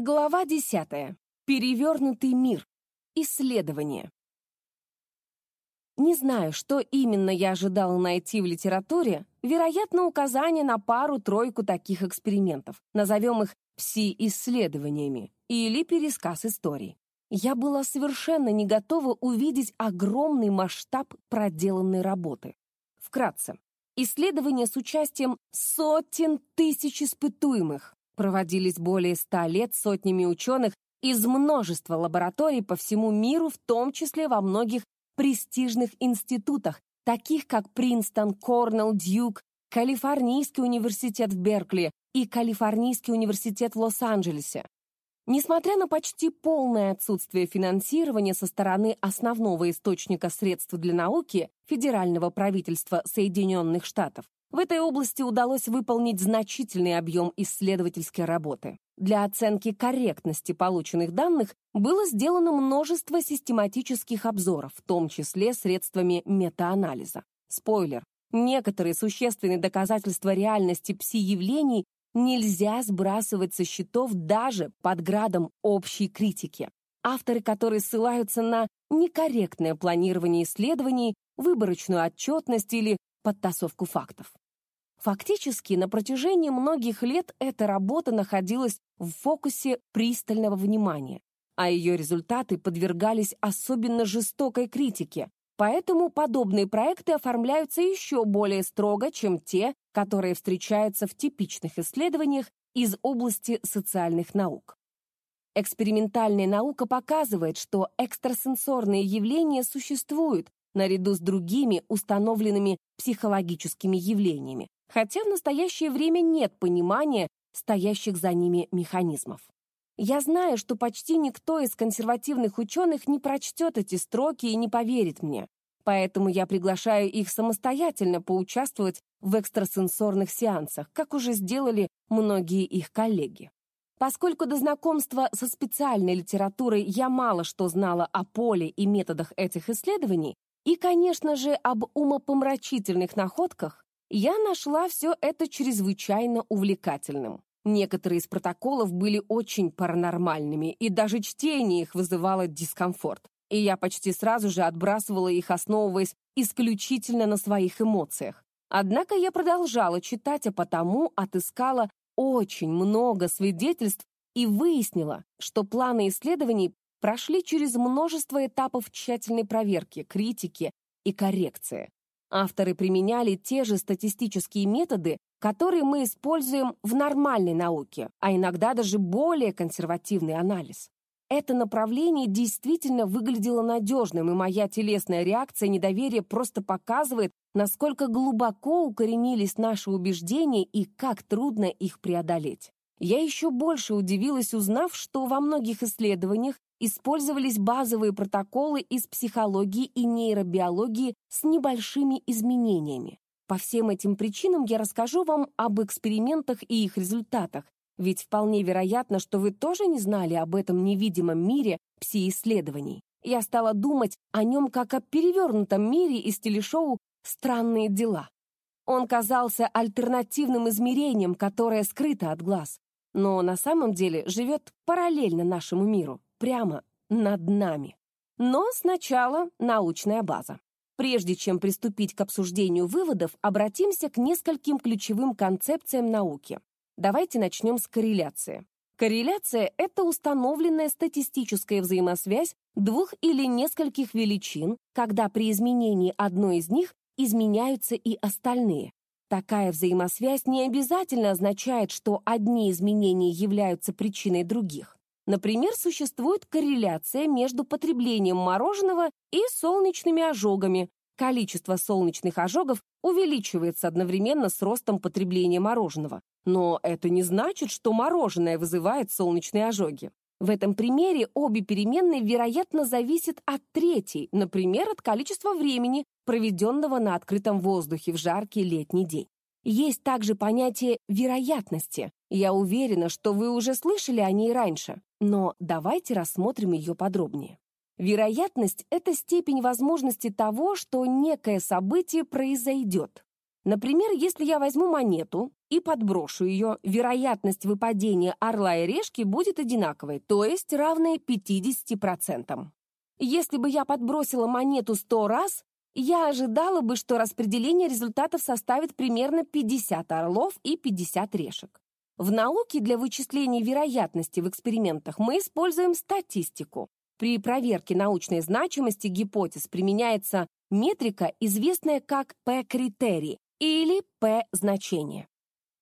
Глава 10. Перевернутый мир. Исследование. Не знаю, что именно я ожидала найти в литературе, вероятно, указание на пару-тройку таких экспериментов, назовем их пси-исследованиями, или пересказ историй. Я была совершенно не готова увидеть огромный масштаб проделанной работы. Вкратце, исследования с участием сотен тысяч испытуемых, проводились более ста лет сотнями ученых из множества лабораторий по всему миру, в том числе во многих престижных институтах, таких как Принстон, Корнелл, Дьюк, Калифорнийский университет в Беркли и Калифорнийский университет в Лос-Анджелесе. Несмотря на почти полное отсутствие финансирования со стороны основного источника средств для науки, федерального правительства Соединенных Штатов, в этой области удалось выполнить значительный объем исследовательской работы. Для оценки корректности полученных данных было сделано множество систематических обзоров, в том числе средствами метаанализа. Спойлер. Некоторые существенные доказательства реальности пси-явлений нельзя сбрасывать со счетов даже под градом общей критики. Авторы, которые ссылаются на некорректное планирование исследований, выборочную отчетность или подтасовку фактов. Фактически, на протяжении многих лет эта работа находилась в фокусе пристального внимания, а ее результаты подвергались особенно жестокой критике, поэтому подобные проекты оформляются еще более строго, чем те, которые встречаются в типичных исследованиях из области социальных наук. Экспериментальная наука показывает, что экстрасенсорные явления существуют, наряду с другими установленными психологическими явлениями, хотя в настоящее время нет понимания стоящих за ними механизмов. Я знаю, что почти никто из консервативных ученых не прочтет эти строки и не поверит мне, поэтому я приглашаю их самостоятельно поучаствовать в экстрасенсорных сеансах, как уже сделали многие их коллеги. Поскольку до знакомства со специальной литературой я мало что знала о поле и методах этих исследований, и, конечно же, об умопомрачительных находках, я нашла все это чрезвычайно увлекательным. Некоторые из протоколов были очень паранормальными, и даже чтение их вызывало дискомфорт. И я почти сразу же отбрасывала их, основываясь исключительно на своих эмоциях. Однако я продолжала читать, а потому отыскала очень много свидетельств и выяснила, что планы исследований прошли через множество этапов тщательной проверки, критики и коррекции. Авторы применяли те же статистические методы, которые мы используем в нормальной науке, а иногда даже более консервативный анализ. Это направление действительно выглядело надежным, и моя телесная реакция недоверия просто показывает, насколько глубоко укоренились наши убеждения и как трудно их преодолеть. Я еще больше удивилась, узнав, что во многих исследованиях использовались базовые протоколы из психологии и нейробиологии с небольшими изменениями. По всем этим причинам я расскажу вам об экспериментах и их результатах, ведь вполне вероятно, что вы тоже не знали об этом невидимом мире пси-исследований. Я стала думать о нем как о перевернутом мире из телешоу «Странные дела». Он казался альтернативным измерением, которое скрыто от глаз, но на самом деле живет параллельно нашему миру прямо над нами. Но сначала научная база. Прежде чем приступить к обсуждению выводов, обратимся к нескольким ключевым концепциям науки. Давайте начнем с корреляции. Корреляция — это установленная статистическая взаимосвязь двух или нескольких величин, когда при изменении одной из них изменяются и остальные. Такая взаимосвязь не обязательно означает, что одни изменения являются причиной других. Например, существует корреляция между потреблением мороженого и солнечными ожогами. Количество солнечных ожогов увеличивается одновременно с ростом потребления мороженого. Но это не значит, что мороженое вызывает солнечные ожоги. В этом примере обе переменные, вероятно, зависят от третьей, например, от количества времени, проведенного на открытом воздухе в жаркий летний день. Есть также понятие вероятности. Я уверена, что вы уже слышали о ней раньше, но давайте рассмотрим ее подробнее. Вероятность — это степень возможности того, что некое событие произойдет. Например, если я возьму монету и подброшу ее, вероятность выпадения орла и решки будет одинаковой, то есть равной 50%. Если бы я подбросила монету 100 раз, я ожидала бы, что распределение результатов составит примерно 50 орлов и 50 решек. В науке для вычисления вероятности в экспериментах мы используем статистику. При проверке научной значимости гипотез применяется метрика, известная как P-критерий или P-значение.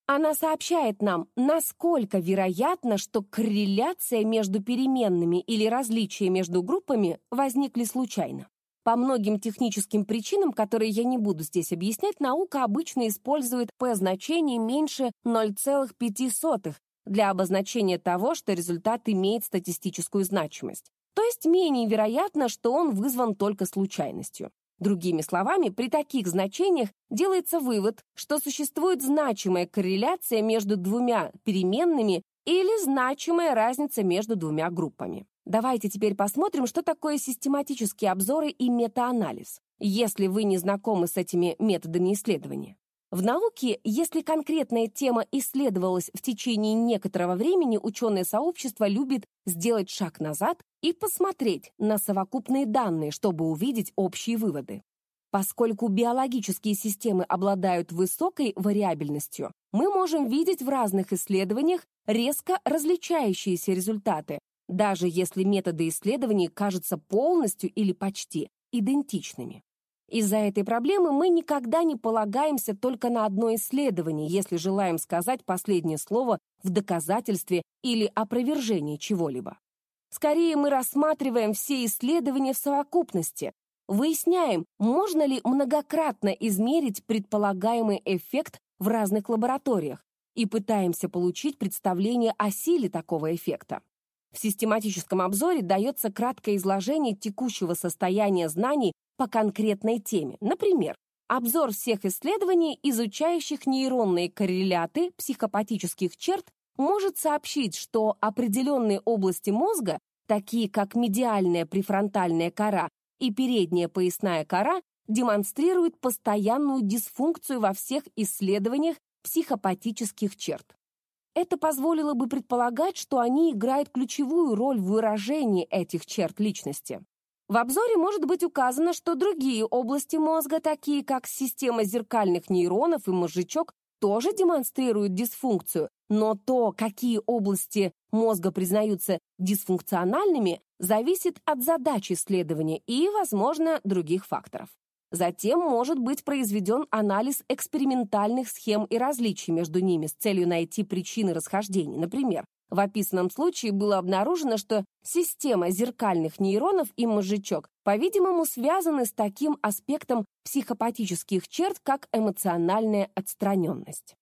Она сообщает нам, насколько вероятно, что корреляция между переменными или различия между группами возникли случайно. По многим техническим причинам, которые я не буду здесь объяснять, наука обычно использует p-значение меньше 0,5 для обозначения того, что результат имеет статистическую значимость. То есть менее вероятно, что он вызван только случайностью. Другими словами, при таких значениях делается вывод, что существует значимая корреляция между двумя переменными или значимая разница между двумя группами. Давайте теперь посмотрим, что такое систематические обзоры и метаанализ, если вы не знакомы с этими методами исследования. В науке, если конкретная тема исследовалась в течение некоторого времени, ученое сообщество любит сделать шаг назад и посмотреть на совокупные данные, чтобы увидеть общие выводы. Поскольку биологические системы обладают высокой вариабельностью, мы можем видеть в разных исследованиях резко различающиеся результаты, даже если методы исследований кажутся полностью или почти идентичными. Из-за этой проблемы мы никогда не полагаемся только на одно исследование, если желаем сказать последнее слово в доказательстве или опровержении чего-либо. Скорее мы рассматриваем все исследования в совокупности, выясняем, можно ли многократно измерить предполагаемый эффект в разных лабораториях и пытаемся получить представление о силе такого эффекта. В систематическом обзоре дается краткое изложение текущего состояния знаний по конкретной теме. Например, обзор всех исследований, изучающих нейронные корреляты психопатических черт, может сообщить, что определенные области мозга, такие как медиальная префронтальная кора и передняя поясная кора, демонстрируют постоянную дисфункцию во всех исследованиях психопатических черт. Это позволило бы предполагать, что они играют ключевую роль в выражении этих черт личности. В обзоре может быть указано, что другие области мозга, такие как система зеркальных нейронов и мозжечок, тоже демонстрируют дисфункцию, но то, какие области мозга признаются дисфункциональными, зависит от задач исследования и, возможно, других факторов. Затем может быть произведен анализ экспериментальных схем и различий между ними с целью найти причины расхождений. Например, в описанном случае было обнаружено, что система зеркальных нейронов и мозжечок, по-видимому, связаны с таким аспектом психопатических черт, как эмоциональная отстраненность.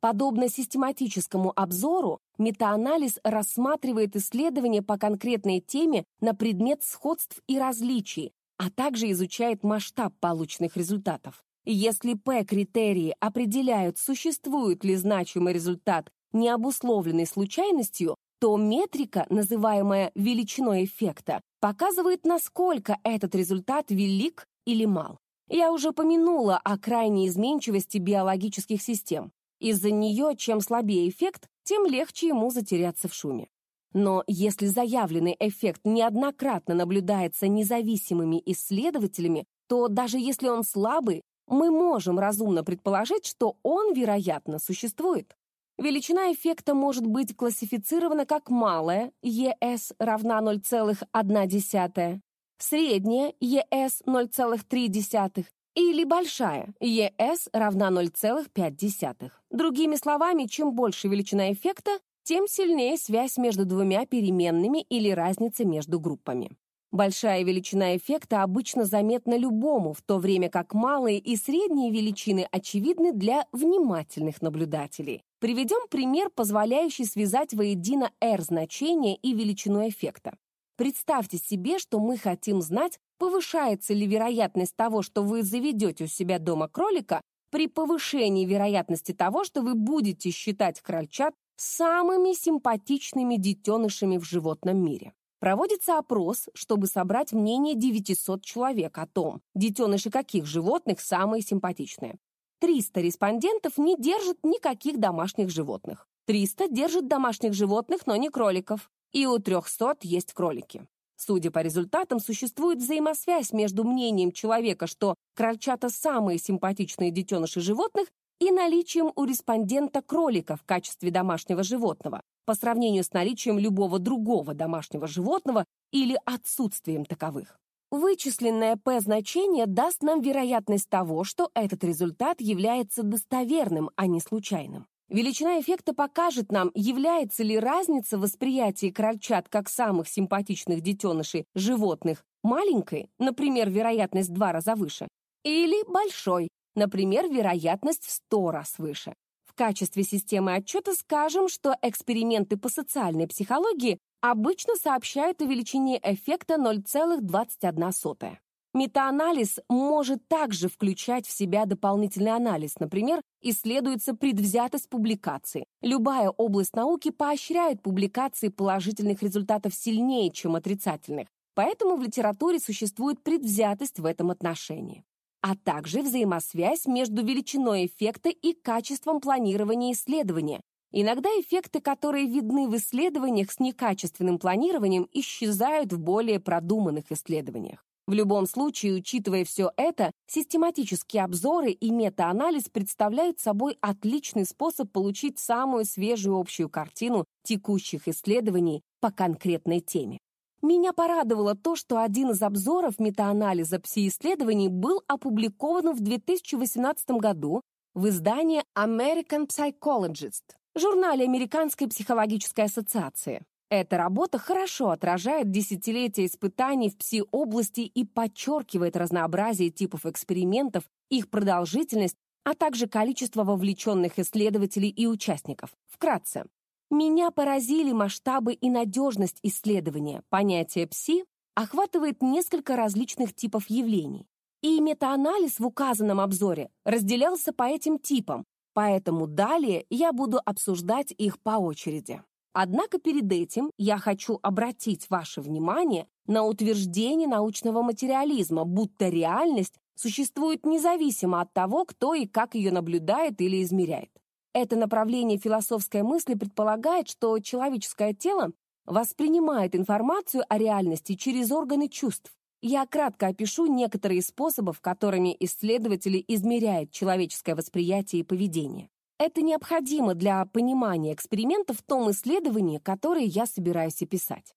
Подобно систематическому обзору, метаанализ рассматривает исследования по конкретной теме на предмет сходств и различий, а также изучает масштаб полученных результатов. Если P-критерии определяют, существует ли значимый результат, не обусловленный случайностью, то метрика, называемая величиной эффекта, показывает, насколько этот результат велик или мал. Я уже помянула о крайней изменчивости биологических систем. Из-за нее, чем слабее эффект, тем легче ему затеряться в шуме. Но если заявленный эффект неоднократно наблюдается независимыми исследователями, то даже если он слабый, мы можем разумно предположить, что он, вероятно, существует. Величина эффекта может быть классифицирована как малая, ES равна 0,1, средняя, ES 0,3, или большая, ES равна 0,5. Другими словами, чем больше величина эффекта, тем сильнее связь между двумя переменными или разница между группами. Большая величина эффекта обычно заметна любому, в то время как малые и средние величины очевидны для внимательных наблюдателей. Приведем пример, позволяющий связать воедино R-значение и величину эффекта. Представьте себе, что мы хотим знать, повышается ли вероятность того, что вы заведете у себя дома кролика, при повышении вероятности того, что вы будете считать крольчат самыми симпатичными детенышами в животном мире. Проводится опрос, чтобы собрать мнение 900 человек о том, детеныши каких животных самые симпатичные. 300 респондентов не держат никаких домашних животных. 300 держат домашних животных, но не кроликов. И у 300 есть кролики. Судя по результатам, существует взаимосвязь между мнением человека, что крольчата самые симпатичные детеныши животных, и наличием у респондента кролика в качестве домашнего животного, по сравнению с наличием любого другого домашнего животного или отсутствием таковых. Вычисленное P-значение даст нам вероятность того, что этот результат является достоверным, а не случайным. Величина эффекта покажет нам, является ли разница в восприятии крольчат как самых симпатичных детенышей животных маленькой, например, вероятность в два раза выше, или большой, например, вероятность в 100 раз выше. В качестве системы отчета скажем, что эксперименты по социальной психологии обычно сообщают о величине эффекта 0,21. Метаанализ может также включать в себя дополнительный анализ, например, исследуется предвзятость публикации. Любая область науки поощряет публикации положительных результатов сильнее, чем отрицательных, поэтому в литературе существует предвзятость в этом отношении а также взаимосвязь между величиной эффекта и качеством планирования исследования. Иногда эффекты, которые видны в исследованиях с некачественным планированием, исчезают в более продуманных исследованиях. В любом случае, учитывая все это, систематические обзоры и метаанализ представляют собой отличный способ получить самую свежую общую картину текущих исследований по конкретной теме. Меня порадовало то, что один из обзоров метаанализа пси-исследований был опубликован в 2018 году в издании American Psychologist, журнале Американской психологической ассоциации. Эта работа хорошо отражает десятилетия испытаний в пси-области и подчеркивает разнообразие типов экспериментов, их продолжительность, а также количество вовлеченных исследователей и участников. Вкратце, меня поразили масштабы и надежность исследования. Понятие ПСИ охватывает несколько различных типов явлений. И метаанализ в указанном обзоре разделялся по этим типам, поэтому далее я буду обсуждать их по очереди. Однако перед этим я хочу обратить ваше внимание на утверждение научного материализма, будто реальность существует независимо от того, кто и как ее наблюдает или измеряет. Это направление философской мысли предполагает, что человеческое тело воспринимает информацию о реальности через органы чувств. Я кратко опишу некоторые из способов, которыми исследователи измеряют человеческое восприятие и поведение. Это необходимо для понимания эксперимента в том исследовании, которое я собираюсь описать.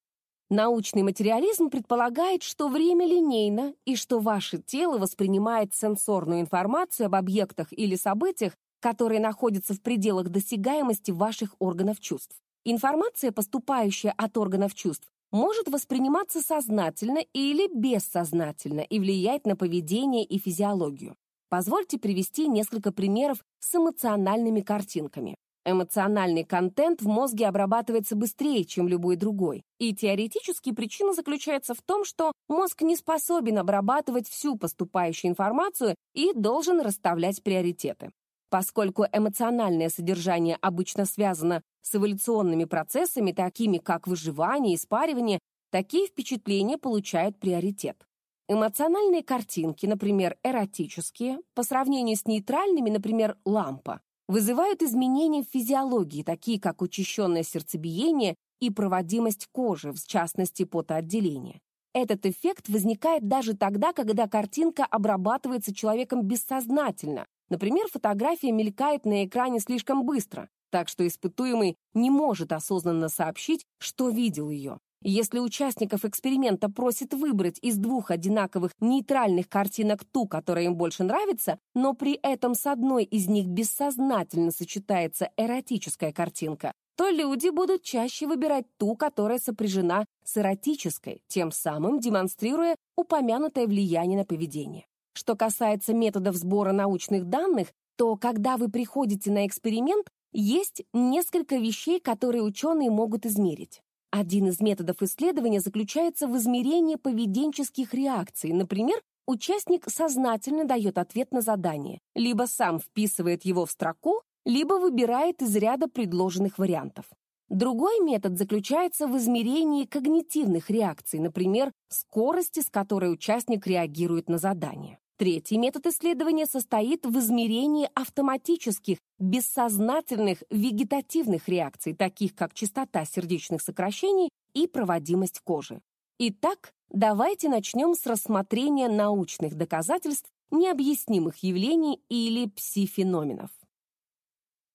Научный материализм предполагает, что время линейно и что ваше тело воспринимает сенсорную информацию об объектах или событиях которые находятся в пределах досягаемости ваших органов чувств. Информация, поступающая от органов чувств, может восприниматься сознательно или бессознательно и влиять на поведение и физиологию. Позвольте привести несколько примеров с эмоциональными картинками. Эмоциональный контент в мозге обрабатывается быстрее, чем любой другой. И теоретически причина заключается в том, что мозг не способен обрабатывать всю поступающую информацию и должен расставлять приоритеты. Поскольку эмоциональное содержание обычно связано с эволюционными процессами, такими как выживание и спаривание, такие впечатления получают приоритет. Эмоциональные картинки, например, эротические, по сравнению с нейтральными, например, лампа, вызывают изменения в физиологии, такие как учащенное сердцебиение и проводимость кожи, в частности, потоотделение. Этот эффект возникает даже тогда, когда картинка обрабатывается человеком бессознательно, Например, фотография мелькает на экране слишком быстро, так что испытуемый не может осознанно сообщить, что видел ее. Если участников эксперимента просят выбрать из двух одинаковых нейтральных картинок ту, которая им больше нравится, но при этом с одной из них бессознательно сочетается эротическая картинка, то люди будут чаще выбирать ту, которая сопряжена с эротической, тем самым демонстрируя упомянутое влияние на поведение. Что касается методов сбора научных данных, то когда вы приходите на эксперимент, есть несколько вещей, которые ученые могут измерить. Один из методов исследования заключается в измерении поведенческих реакций. Например, участник сознательно дает ответ на задание, либо сам вписывает его в строку, либо выбирает из ряда предложенных вариантов. Другой метод заключается в измерении когнитивных реакций, например, скорости, с которой участник реагирует на задание. Третий метод исследования состоит в измерении автоматических, бессознательных вегетативных реакций, таких как частота сердечных сокращений и проводимость кожи. Итак, давайте начнем с рассмотрения научных доказательств необъяснимых явлений или пси-феноменов.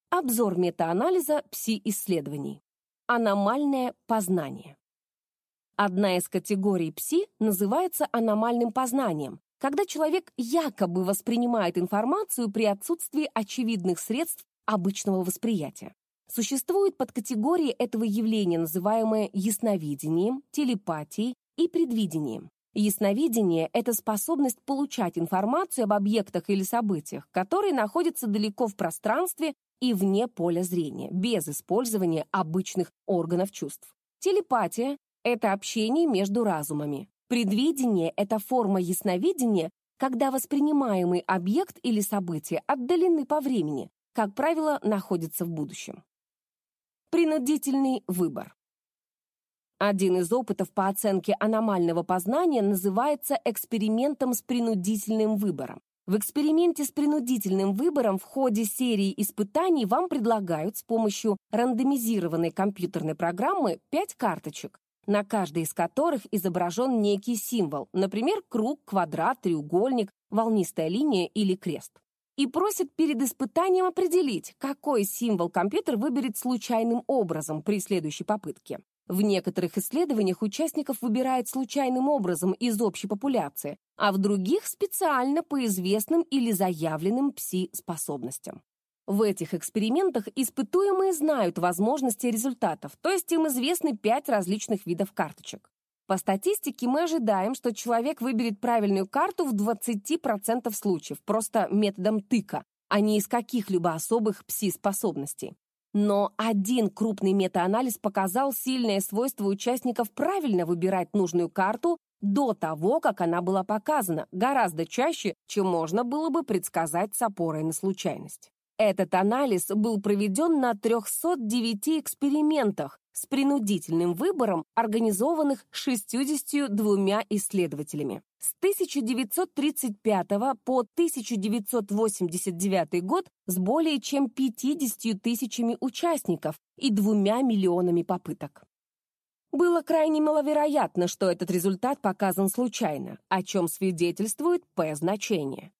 Обзор метаанализа пси-исследований. Аномальное познание. Одна из категорий пси называется аномальным познанием, когда человек якобы воспринимает информацию при отсутствии очевидных средств обычного восприятия. Существуют подкатегории этого явления, называемые ясновидением, телепатией и предвидением. Ясновидение — это способность получать информацию об объектах или событиях, которые находятся далеко в пространстве и вне поля зрения, без использования обычных органов чувств. Телепатия — это общение между разумами. Предвидение — это форма ясновидения, когда воспринимаемый объект или событие отдалены по времени, как правило, находятся в будущем. Принудительный выбор. Один из опытов по оценке аномального познания называется экспериментом с принудительным выбором. В эксперименте с принудительным выбором в ходе серии испытаний вам предлагают с помощью рандомизированной компьютерной программы 5 карточек, на каждой из которых изображен некий символ, например, круг, квадрат, треугольник, волнистая линия или крест. И просят перед испытанием определить, какой символ компьютер выберет случайным образом при следующей попытке. В некоторых исследованиях участников выбирают случайным образом из общей популяции, а в других специально по известным или заявленным пси-способностям. В этих экспериментах испытуемые знают возможности результатов, то есть им известны пять различных видов карточек. По статистике мы ожидаем, что человек выберет правильную карту в 20% случаев, просто методом тыка, а не из каких-либо особых пси-способностей. Но один крупный метаанализ показал сильное свойство участников правильно выбирать нужную карту до того, как она была показана, гораздо чаще, чем можно было бы предсказать с опорой на случайность. Этот анализ был проведен на 309 экспериментах с принудительным выбором, организованных 62 исследователями. С 1935 по 1989 год с более чем 50 тысячами участников и двумя миллионами попыток. Было крайне маловероятно, что этот результат показан случайно, о чем свидетельствует P-значение.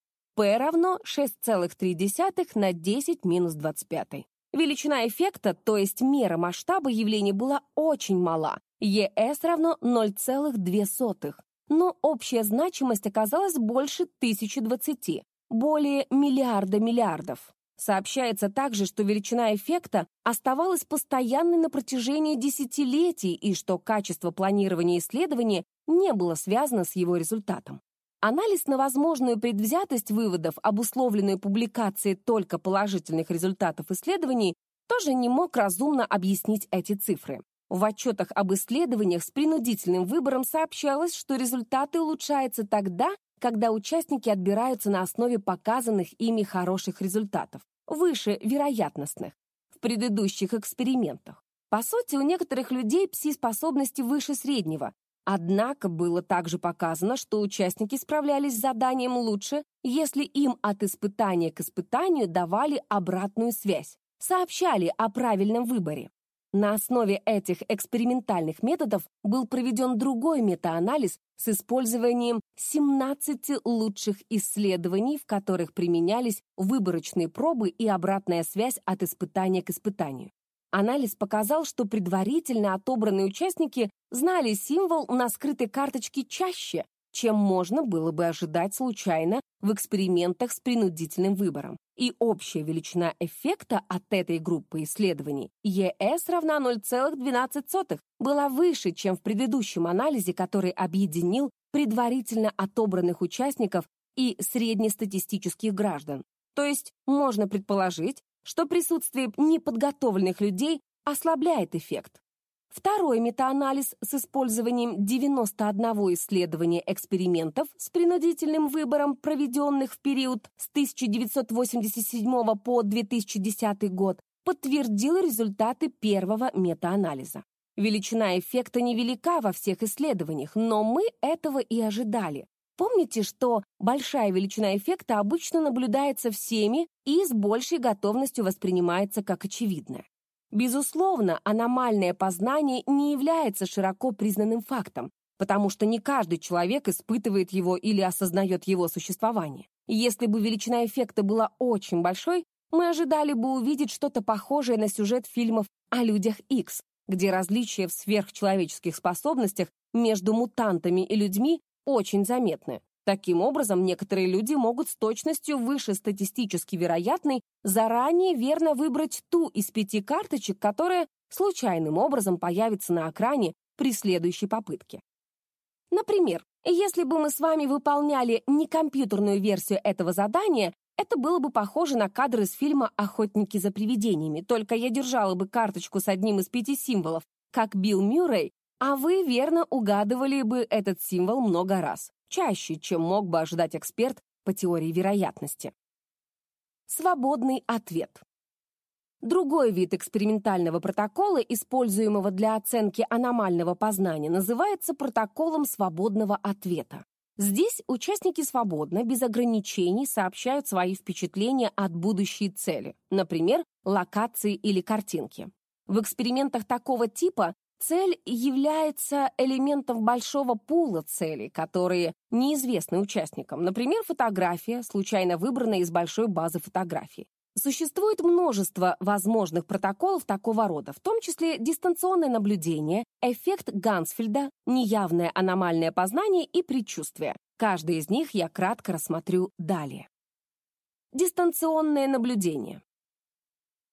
P равно 6,3 на 10 минус 25. Величина эффекта, то есть мера масштаба явления, была очень мала. ES равно 0,2. Но общая значимость оказалась больше 1020, более миллиарда миллиардов. Сообщается также, что величина эффекта оставалась постоянной на протяжении десятилетий и что качество планирования исследования не было связано с его результатом. Анализ на возможную предвзятость выводов, обусловленную публикацией только положительных результатов исследований, тоже не мог разумно объяснить эти цифры. В отчетах об исследованиях с принудительным выбором сообщалось, что результаты улучшаются тогда, когда участники отбираются на основе показанных ими хороших результатов, выше вероятностных, в предыдущих экспериментах. По сути, у некоторых людей пси-способности выше среднего, Однако было также показано, что участники справлялись с заданием лучше, если им от испытания к испытанию давали обратную связь, сообщали о правильном выборе. На основе этих экспериментальных методов был проведен другой метаанализ с использованием 17 лучших исследований, в которых применялись выборочные пробы и обратная связь от испытания к испытанию. Анализ показал, что предварительно отобранные участники знали символ на скрытой карточке чаще, чем можно было бы ожидать случайно в экспериментах с принудительным выбором. И общая величина эффекта от этой группы исследований ES равна 0,12 была выше, чем в предыдущем анализе, который объединил предварительно отобранных участников и среднестатистических граждан. То есть можно предположить, что присутствие неподготовленных людей ослабляет эффект. Второй метаанализ с использованием 91 исследования экспериментов с принудительным выбором, проведенных в период с 1987 по 2010 год, подтвердил результаты первого метаанализа. Величина эффекта невелика во всех исследованиях, но мы этого и ожидали. Помните, что большая величина эффекта обычно наблюдается всеми и с большей готовностью воспринимается как очевидное. Безусловно, аномальное познание не является широко признанным фактом, потому что не каждый человек испытывает его или осознает его существование. Если бы величина эффекта была очень большой, мы ожидали бы увидеть что-то похожее на сюжет фильмов о людях X, где различия в сверхчеловеческих способностях между мутантами и людьми очень заметны. Таким образом, некоторые люди могут с точностью выше статистически вероятной заранее верно выбрать ту из пяти карточек, которая случайным образом появится на экране при следующей попытке. Например, если бы мы с вами выполняли не компьютерную версию этого задания, это было бы похоже на кадр из фильма «Охотники за привидениями», только я держала бы карточку с одним из пяти символов, как Билл Мюррей, а вы верно угадывали бы этот символ много раз, чаще, чем мог бы ожидать эксперт по теории вероятности. Свободный ответ. Другой вид экспериментального протокола, используемого для оценки аномального познания, называется протоколом свободного ответа. Здесь участники свободно, без ограничений, сообщают свои впечатления от будущей цели, например, локации или картинки. В экспериментах такого типа Цель является элементом большого пула целей, которые неизвестны участникам. Например, фотография, случайно выбранная из большой базы фотографий. Существует множество возможных протоколов такого рода, в том числе дистанционное наблюдение, эффект Гансфельда, неявное аномальное познание и предчувствие. Каждый из них я кратко рассмотрю далее. Дистанционное наблюдение.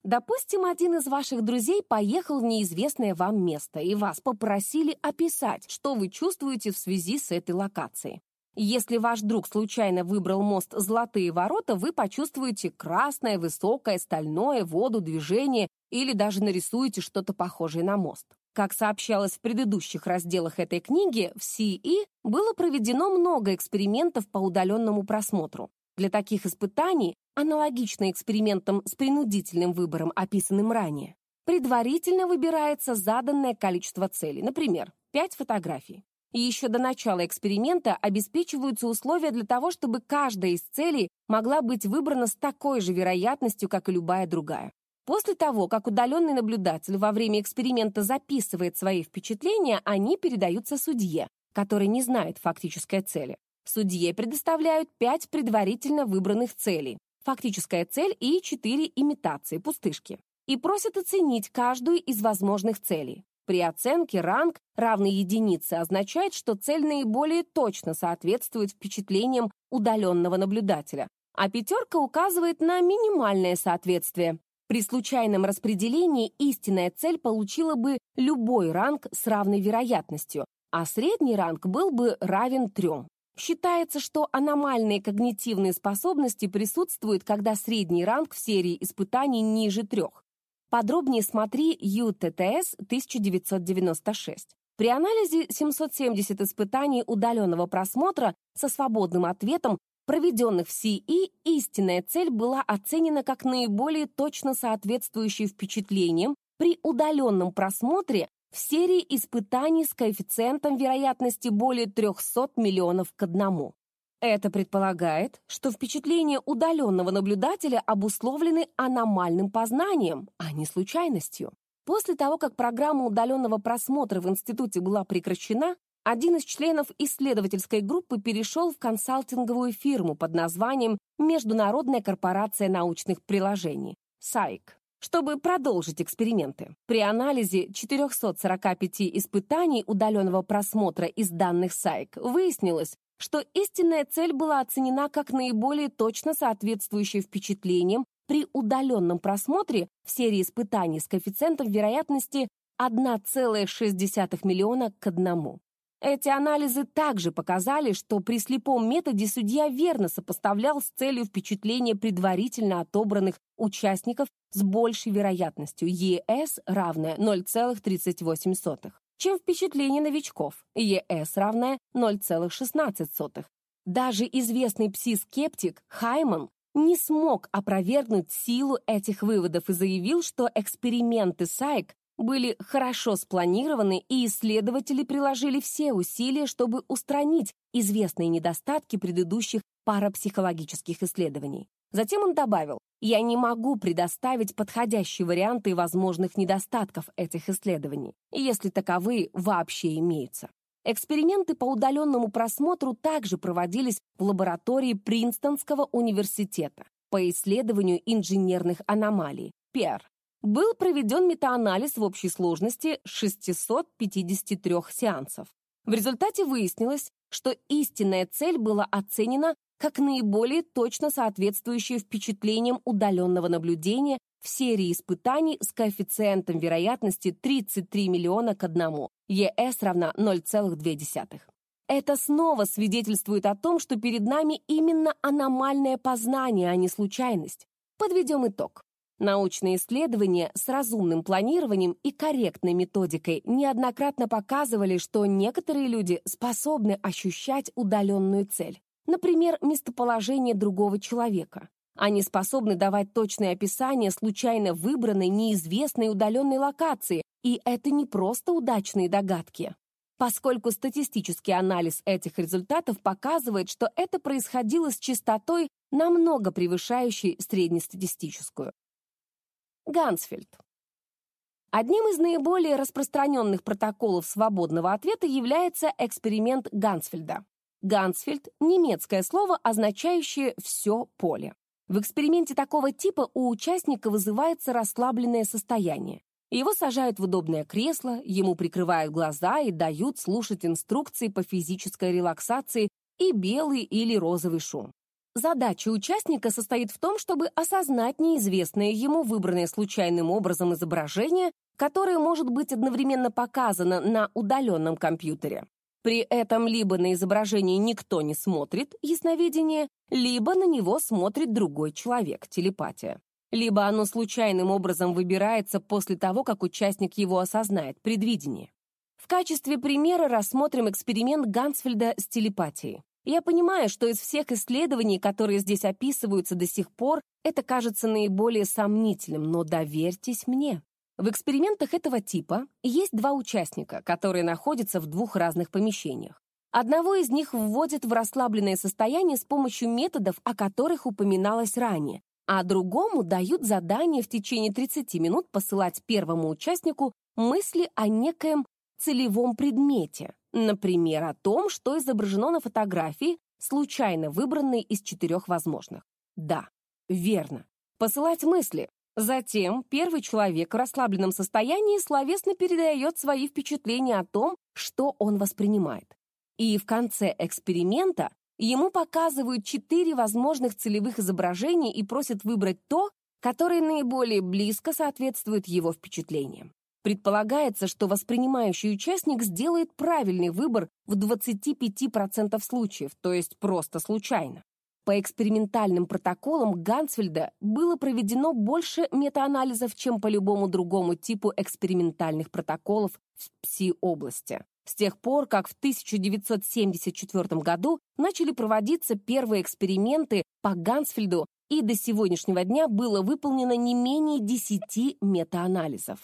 Допустим, один из ваших друзей поехал в неизвестное вам место, и вас попросили описать, что вы чувствуете в связи с этой локацией. Если ваш друг случайно выбрал мост «Золотые ворота», вы почувствуете красное, высокое, стальное, воду, движение или даже нарисуете что-то похожее на мост. Как сообщалось в предыдущих разделах этой книги, в CE было проведено много экспериментов по удаленному просмотру. Для таких испытаний аналогично экспериментам с принудительным выбором, описанным ранее. Предварительно выбирается заданное количество целей, например, 5 фотографий. И еще до начала эксперимента обеспечиваются условия для того, чтобы каждая из целей могла быть выбрана с такой же вероятностью, как и любая другая. После того, как удаленный наблюдатель во время эксперимента записывает свои впечатления, они передаются судье, который не знает фактической цели. Судье предоставляют пять предварительно выбранных целей фактическая цель и четыре имитации, пустышки. И просят оценить каждую из возможных целей. При оценке ранг, равный единице, означает, что цель наиболее точно соответствует впечатлениям удаленного наблюдателя, а пятерка указывает на минимальное соответствие. При случайном распределении истинная цель получила бы любой ранг с равной вероятностью, а средний ранг был бы равен трем. Считается, что аномальные когнитивные способности присутствуют, когда средний ранг в серии испытаний ниже трех. Подробнее смотри ЮТТС 1996. При анализе 770 испытаний удаленного просмотра со свободным ответом, проведенных в СИИ, истинная цель была оценена как наиболее точно соответствующая впечатлениям при удаленном просмотре в серии испытаний с коэффициентом вероятности более 300 миллионов к одному. Это предполагает, что впечатления удаленного наблюдателя обусловлены аномальным познанием, а не случайностью. После того, как программа удаленного просмотра в институте была прекращена, один из членов исследовательской группы перешел в консалтинговую фирму под названием Международная корпорация научных приложений, SAIC чтобы продолжить эксперименты. При анализе 445 испытаний удаленного просмотра из данных САИК выяснилось, что истинная цель была оценена как наиболее точно соответствующая впечатлениям при удаленном просмотре в серии испытаний с коэффициентом вероятности 1,6 миллиона к одному. Эти анализы также показали, что при слепом методе судья верно сопоставлял с целью впечатления предварительно отобранных участников с большей вероятностью. ЕС равная 0,38, чем впечатление новичков? ЕС равная 0,16. Даже известный пси-скептик Хайман не смог опровергнуть силу этих выводов и заявил, что эксперименты Сайк были хорошо спланированы, и исследователи приложили все усилия, чтобы устранить известные недостатки предыдущих парапсихологических исследований. Затем он добавил, «Я не могу предоставить подходящие варианты возможных недостатков этих исследований, если таковые вообще имеются». Эксперименты по удаленному просмотру также проводились в лаборатории Принстонского университета по исследованию инженерных аномалий, ПИАР. Был проведен метаанализ в общей сложности 653 сеансов. В результате выяснилось, что истинная цель была оценена как наиболее точно соответствующее впечатлениям удаленного наблюдения в серии испытаний с коэффициентом вероятности 33 миллиона к 1, ЕС равна 0,2. Это снова свидетельствует о том, что перед нами именно аномальное познание, а не случайность. Подведем итог. Научные исследования с разумным планированием и корректной методикой неоднократно показывали, что некоторые люди способны ощущать удаленную цель. Например, местоположение другого человека. Они способны давать точные описания случайно выбранной, неизвестной удаленной локации, и это не просто удачные догадки. Поскольку статистический анализ этих результатов показывает, что это происходило с частотой, намного превышающей среднестатистическую. Гансфельд. Одним из наиболее распространенных протоколов свободного ответа является эксперимент Гансфельда. Гансфельд — немецкое слово, означающее «все поле». В эксперименте такого типа у участника вызывается расслабленное состояние. Его сажают в удобное кресло, ему прикрывают глаза и дают слушать инструкции по физической релаксации и белый или розовый шум. Задача участника состоит в том, чтобы осознать неизвестное ему, выбранное случайным образом изображение, которое может быть одновременно показано на удаленном компьютере. При этом либо на изображение никто не смотрит, ясновидение, либо на него смотрит другой человек, телепатия. Либо оно случайным образом выбирается после того, как участник его осознает, предвидение. В качестве примера рассмотрим эксперимент Гансфельда с телепатией. Я понимаю, что из всех исследований, которые здесь описываются до сих пор, это кажется наиболее сомнительным, но доверьтесь мне. В экспериментах этого типа есть два участника, которые находятся в двух разных помещениях. Одного из них вводят в расслабленное состояние с помощью методов, о которых упоминалось ранее, а другому дают задание в течение 30 минут посылать первому участнику мысли о некоем целевом предмете, например, о том, что изображено на фотографии, случайно выбранной из четырех возможных. Да, верно. Посылать мысли, Затем первый человек в расслабленном состоянии словесно передает свои впечатления о том, что он воспринимает. И в конце эксперимента ему показывают четыре возможных целевых изображения и просят выбрать то, которое наиболее близко соответствует его впечатлениям. Предполагается, что воспринимающий участник сделает правильный выбор в 25% случаев, то есть просто случайно. По экспериментальным протоколам Гансфельда было проведено больше метаанализов, чем по любому другому типу экспериментальных протоколов в пси-области. С тех пор, как в 1974 году начали проводиться первые эксперименты по Гансфельду, и до сегодняшнего дня было выполнено не менее 10 метаанализов.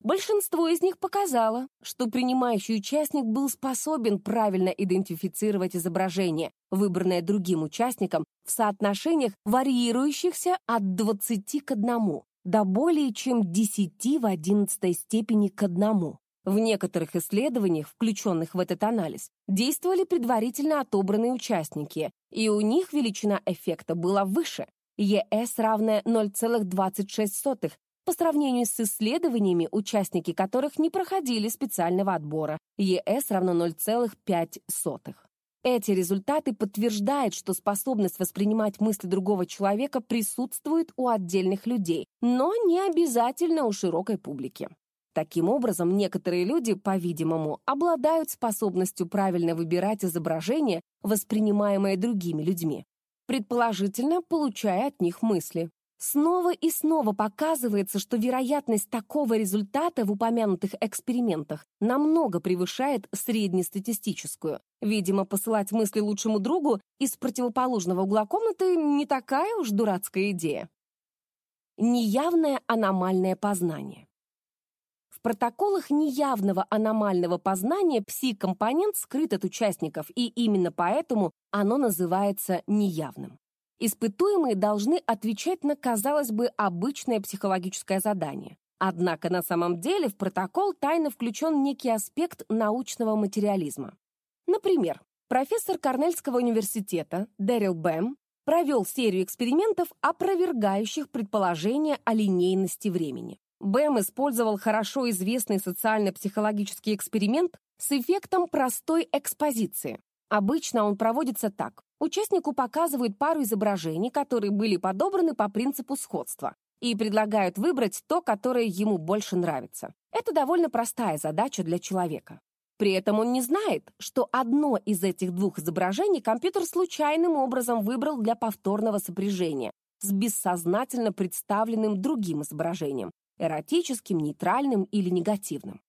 Большинство из них показало, что принимающий участник был способен правильно идентифицировать изображение, выбранное другим участником, в соотношениях, варьирующихся от 20 к 1 до более чем 10 в 11 степени к 1. В некоторых исследованиях, включенных в этот анализ, действовали предварительно отобранные участники, и у них величина эффекта была выше. ЕС равная 0,26 по сравнению с исследованиями, участники которых не проходили специального отбора, ЕС равно 0,5. Эти результаты подтверждают, что способность воспринимать мысли другого человека присутствует у отдельных людей, но не обязательно у широкой публики. Таким образом, некоторые люди, по-видимому, обладают способностью правильно выбирать изображения, воспринимаемые другими людьми, предположительно получая от них мысли. Снова и снова показывается, что вероятность такого результата в упомянутых экспериментах намного превышает среднестатистическую. Видимо, посылать мысли лучшему другу из противоположного угла комнаты не такая уж дурацкая идея. Неявное аномальное познание. В протоколах неявного аномального познания пси-компонент скрыт от участников, и именно поэтому оно называется неявным. Испытуемые должны отвечать на, казалось бы, обычное психологическое задание. Однако на самом деле в протокол тайно включен некий аспект научного материализма. Например, профессор Корнельского университета Дэрил Бэм провел серию экспериментов, опровергающих предположение о линейности времени. Бэм использовал хорошо известный социально-психологический эксперимент с эффектом простой экспозиции. Обычно он проводится так. Участнику показывают пару изображений, которые были подобраны по принципу сходства и предлагают выбрать то, которое ему больше нравится. Это довольно простая задача для человека. При этом он не знает, что одно из этих двух изображений компьютер случайным образом выбрал для повторного сопряжения с бессознательно представленным другим изображением, эротическим, нейтральным или негативным.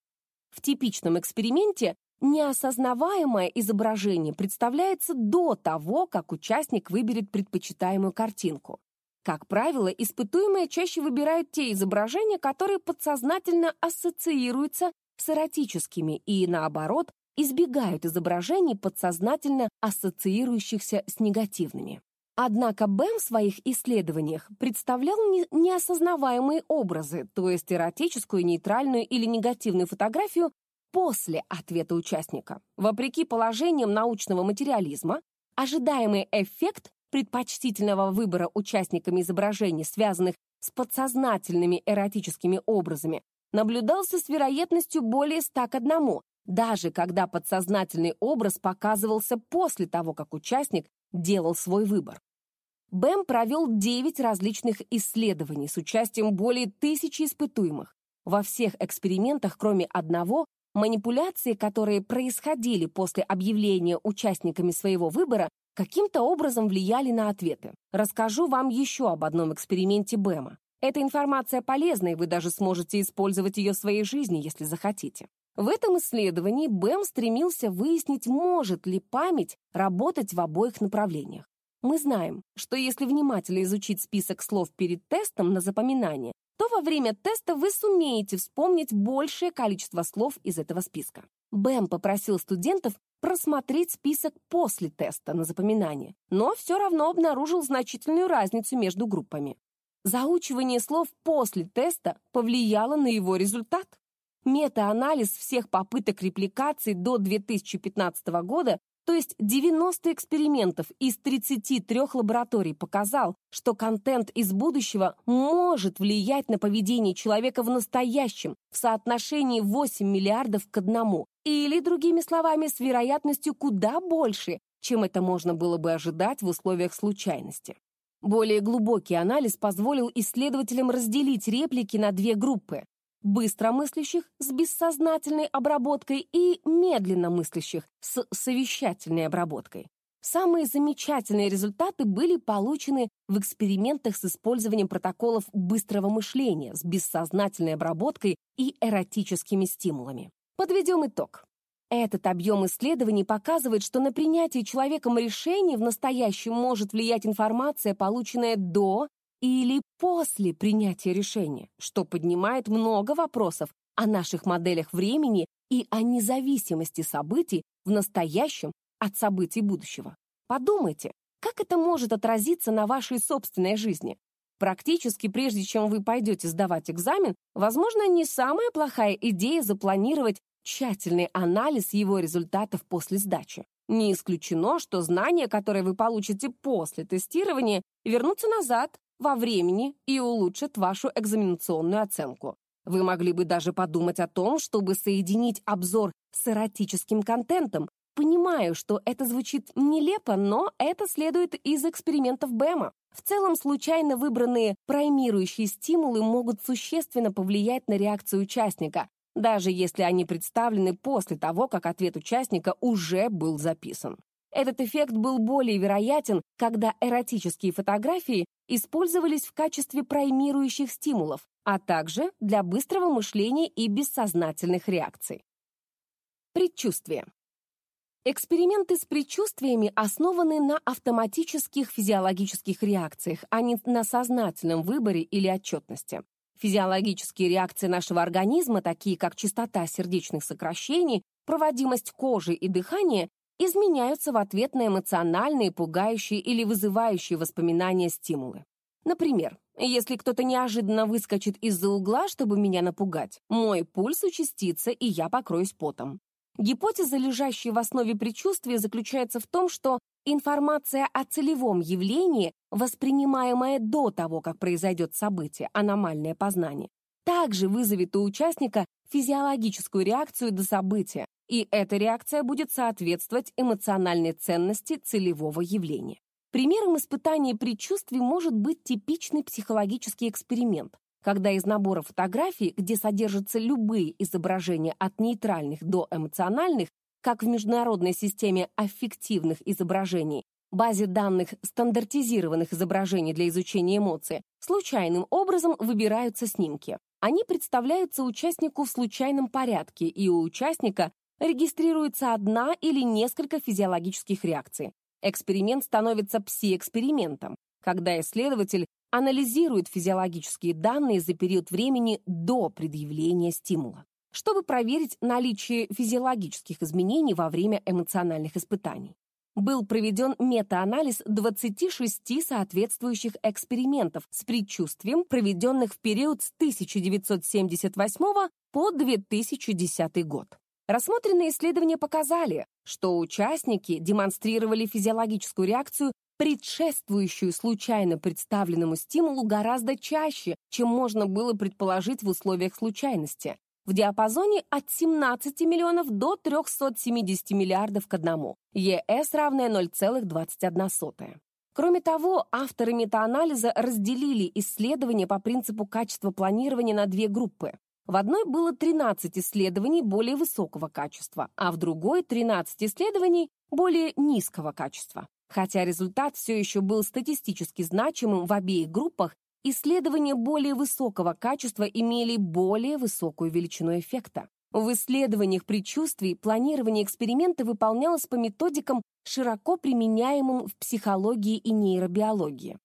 В типичном эксперименте неосознаваемое изображение представляется до того, как участник выберет предпочитаемую картинку. Как правило, испытуемые чаще выбирают те изображения, которые подсознательно ассоциируются с эротическими и, наоборот, избегают изображений, подсознательно ассоциирующихся с негативными. Однако Бэм в своих исследованиях представлял не неосознаваемые образы, то есть эротическую, нейтральную или негативную фотографию после ответа участника. Вопреки положениям научного материализма, ожидаемый эффект предпочтительного выбора участниками изображений, связанных с подсознательными эротическими образами, наблюдался с вероятностью более 100 к 1, даже когда подсознательный образ показывался после того, как участник делал свой выбор. Бэм провел 9 различных исследований с участием более тысячи испытуемых. Во всех экспериментах, кроме одного, манипуляции, которые происходили после объявления участниками своего выбора, каким-то образом влияли на ответы. Расскажу вам еще об одном эксперименте Бэма. Эта информация полезна, и вы даже сможете использовать ее в своей жизни, если захотите. В этом исследовании Бэм стремился выяснить, может ли память работать в обоих направлениях. Мы знаем, что если внимательно изучить список слов перед тестом на запоминание, то во время теста вы сумеете вспомнить большее количество слов из этого списка. Бэм попросил студентов просмотреть список после теста на запоминание, но все равно обнаружил значительную разницу между группами. Заучивание слов после теста повлияло на его результат. Метаанализ всех попыток репликации до 2015 года, то есть 90 экспериментов из 33 лабораторий, показал, что контент из будущего может влиять на поведение человека в настоящем в соотношении 8 миллиардов к одному, или, другими словами, с вероятностью куда больше, чем это можно было бы ожидать в условиях случайности. Более глубокий анализ позволил исследователям разделить реплики на две группы – быстромыслящих с бессознательной обработкой и медленно мыслящих с совещательной обработкой. Самые замечательные результаты были получены в экспериментах с использованием протоколов быстрого мышления с бессознательной обработкой и эротическими стимулами. Подведем итог. Этот объем исследований показывает, что на принятие человеком решений в настоящем может влиять информация, полученная до или после принятия решения, что поднимает много вопросов о наших моделях времени и о независимости событий в настоящем от событий будущего. Подумайте, как это может отразиться на вашей собственной жизни? Практически, прежде чем вы пойдете сдавать экзамен, возможно, не самая плохая идея запланировать тщательный анализ его результатов после сдачи. Не исключено, что знания, которые вы получите после тестирования, вернутся назад во времени и улучшат вашу экзаменационную оценку. Вы могли бы даже подумать о том, чтобы соединить обзор с эротическим контентом. Понимаю, что это звучит нелепо, но это следует из экспериментов Бэма. В целом, случайно выбранные праймирующие стимулы могут существенно повлиять на реакцию участника, даже если они представлены после того, как ответ участника уже был записан. Этот эффект был более вероятен, когда эротические фотографии использовались в качестве праймирующих стимулов, а также для быстрого мышления и бессознательных реакций. Предчувствие. Эксперименты с предчувствиями основаны на автоматических физиологических реакциях, а не на сознательном выборе или отчетности. Физиологические реакции нашего организма, такие как частота сердечных сокращений, проводимость кожи и дыхание, изменяются в ответ на эмоциональные, пугающие или вызывающие воспоминания стимулы. Например, если кто-то неожиданно выскочит из-за угла, чтобы меня напугать, мой пульс участится, и я покроюсь потом. Гипотеза, лежащая в основе предчувствия, заключается в том, что информация о целевом явлении, воспринимаемая до того, как произойдет событие, аномальное познание, также вызовет у участника физиологическую реакцию до события, и эта реакция будет соответствовать эмоциональной ценности целевого явления. Примером испытания предчувствий может быть типичный психологический эксперимент, когда из набора фотографий, где содержатся любые изображения от нейтральных до эмоциональных, как в международной системе аффективных изображений, базе данных стандартизированных изображений для изучения эмоций, случайным образом выбираются снимки. Они представляются участнику в случайном порядке, и у участника регистрируется одна или несколько физиологических реакций. Эксперимент становится пси-экспериментом, когда исследователь анализирует физиологические данные за период времени до предъявления стимула, чтобы проверить наличие физиологических изменений во время эмоциональных испытаний. Был проведен метаанализ 26 соответствующих экспериментов с предчувствием, проведенных в период с 1978 по 2010 год. Рассмотренные исследования показали, что участники демонстрировали физиологическую реакцию предшествующую случайно представленному стимулу гораздо чаще, чем можно было предположить в условиях случайности, в диапазоне от 17 миллионов до 370 миллиардов к одному, ЕС равная 0,21. Кроме того, авторы метаанализа разделили исследования по принципу качества планирования на две группы. В одной было 13 исследований более высокого качества, а в другой 13 исследований более низкого качества. Хотя результат все еще был статистически значимым в обеих группах, исследования более высокого качества имели более высокую величину эффекта. В исследованиях предчувствий планирование эксперимента выполнялось по методикам, широко применяемым в психологии и нейробиологии.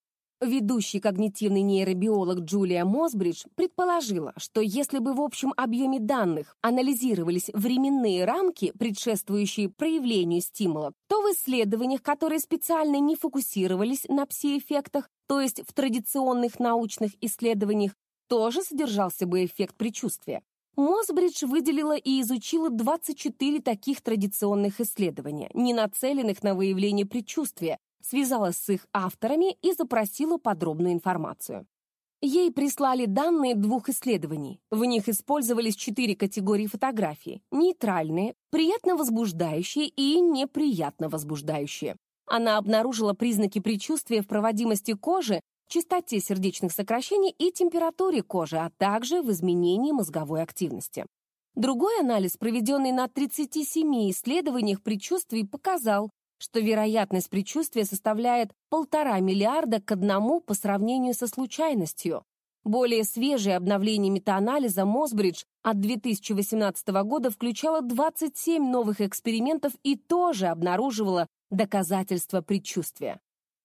Ведущий когнитивный нейробиолог Джулия Мосбридж предположила, что если бы в общем объеме данных анализировались временные рамки, предшествующие проявлению стимула, то в исследованиях, которые специально не фокусировались на пси-эффектах, то есть в традиционных научных исследованиях, тоже содержался бы эффект предчувствия. Мосбридж выделила и изучила 24 таких традиционных исследования, не нацеленных на выявление предчувствия, связалась с их авторами и запросила подробную информацию. Ей прислали данные двух исследований. В них использовались четыре категории фотографий – нейтральные, приятно возбуждающие и неприятно возбуждающие. Она обнаружила признаки предчувствия в проводимости кожи, частоте сердечных сокращений и температуре кожи, а также в изменении мозговой активности. Другой анализ, проведенный на 37 исследованиях предчувствий, показал, что вероятность предчувствия составляет полтора миллиарда к одному по сравнению со случайностью. Более свежее обновление метаанализа Мосбридж от 2018 года включало 27 новых экспериментов и тоже обнаруживало доказательства предчувствия.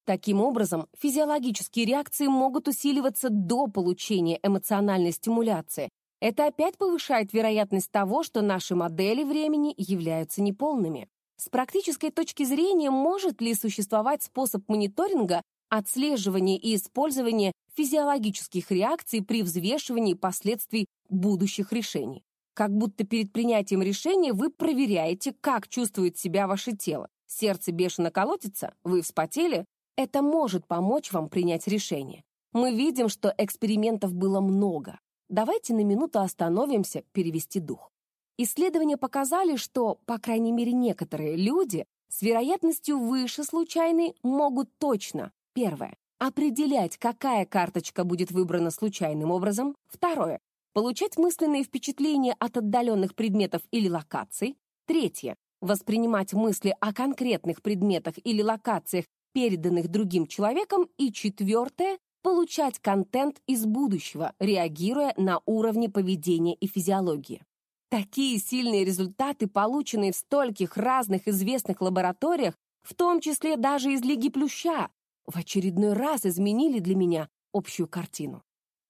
Таким образом, физиологические реакции могут усиливаться до получения эмоциональной стимуляции. Это опять повышает вероятность того, что наши модели времени являются неполными. С практической точки зрения, может ли существовать способ мониторинга, отслеживания и использования физиологических реакций при взвешивании последствий будущих решений? Как будто перед принятием решения вы проверяете, как чувствует себя ваше тело. Сердце бешено колотится, вы вспотели. Это может помочь вам принять решение. Мы видим, что экспериментов было много. Давайте на минуту остановимся, перевести дух. Исследования показали, что, по крайней мере, некоторые люди с вероятностью выше случайной могут точно, первое, определять, какая карточка будет выбрана случайным образом, второе, получать мысленные впечатления от отдаленных предметов или локаций, третье, воспринимать мысли о конкретных предметах или локациях, переданных другим человеком, и четвертое, получать контент из будущего, реагируя на уровне поведения и физиологии. Такие сильные результаты, полученные в стольких разных известных лабораториях, в том числе даже из Лиги Плюща, в очередной раз изменили для меня общую картину.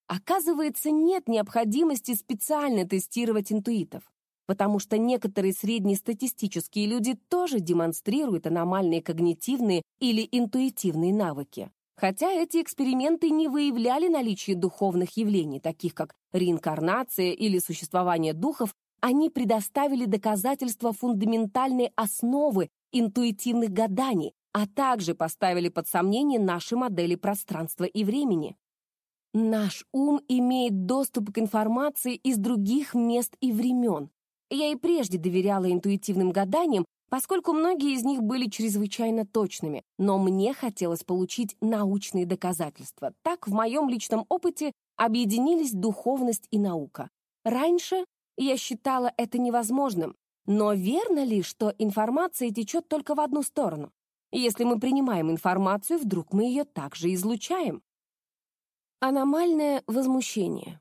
Оказывается, нет необходимости специально тестировать интуитов, потому что некоторые среднестатистические люди тоже демонстрируют аномальные когнитивные или интуитивные навыки. Хотя эти эксперименты не выявляли наличие духовных явлений, таких как реинкарнация или существование духов, они предоставили доказательства фундаментальной основы интуитивных гаданий, а также поставили под сомнение наши модели пространства и времени. Наш ум имеет доступ к информации из других мест и времен. Я и прежде доверяла интуитивным гаданиям, поскольку многие из них были чрезвычайно точными, но мне хотелось получить научные доказательства. Так, в моем личном опыте объединились духовность и наука. Раньше я считала это невозможным, но верно ли, что информация течет только в одну сторону? Если мы принимаем информацию, вдруг мы ее также излучаем. Аномальное возмущение.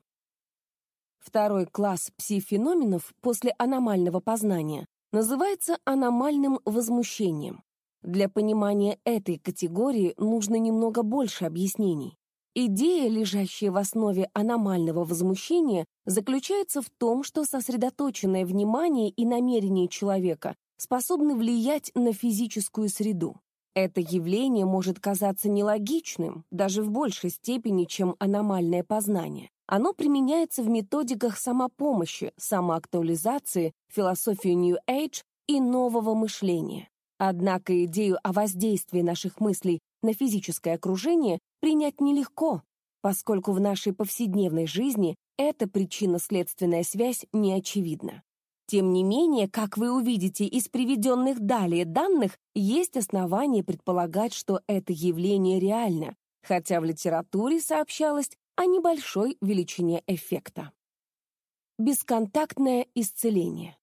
Второй класс пси-феноменов после аномального познания называется аномальным возмущением. Для понимания этой категории нужно немного больше объяснений. Идея, лежащая в основе аномального возмущения, заключается в том, что сосредоточенное внимание и намерение человека способны влиять на физическую среду. Это явление может казаться нелогичным, даже в большей степени, чем аномальное познание. Оно применяется в методиках самопомощи, самоактуализации, философии New Age и нового мышления. Однако идею о воздействии наших мыслей на физическое окружение принять нелегко, поскольку в нашей повседневной жизни эта причинно-следственная связь не очевидна. Тем не менее, как вы увидите из приведенных далее данных, есть основания предполагать, что это явление реально, хотя в литературе сообщалось о небольшой величине эффекта. Бесконтактное исцеление.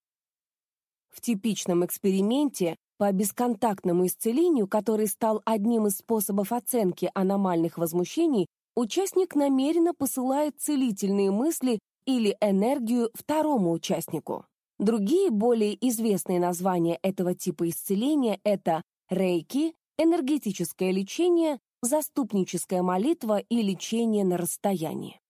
В типичном эксперименте по бесконтактному исцелению, который стал одним из способов оценки аномальных возмущений, участник намеренно посылает целительные мысли или энергию второму участнику. Другие более известные названия этого типа исцеления — это рейки, энергетическое лечение, заступническая молитва и лечение на расстоянии.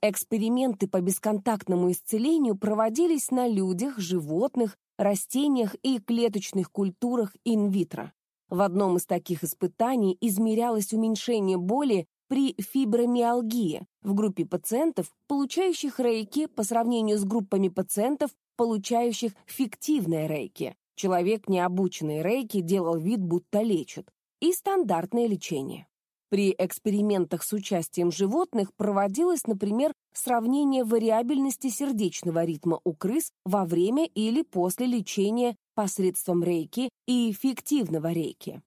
Эксперименты по бесконтактному исцелению проводились на людях, животных, растениях и клеточных культурах инвитро. В одном из таких испытаний измерялось уменьшение боли при фибромиалгии в группе пациентов, получающих рейки по сравнению с группами пациентов, получающих фиктивное рейки. Человек, не обученный рейки, делал вид, будто лечит. И стандартное лечение. При экспериментах с участием животных проводилось, например, сравнение вариабельности сердечного ритма у крыс во время или после лечения посредством рейки и фиктивного рейки.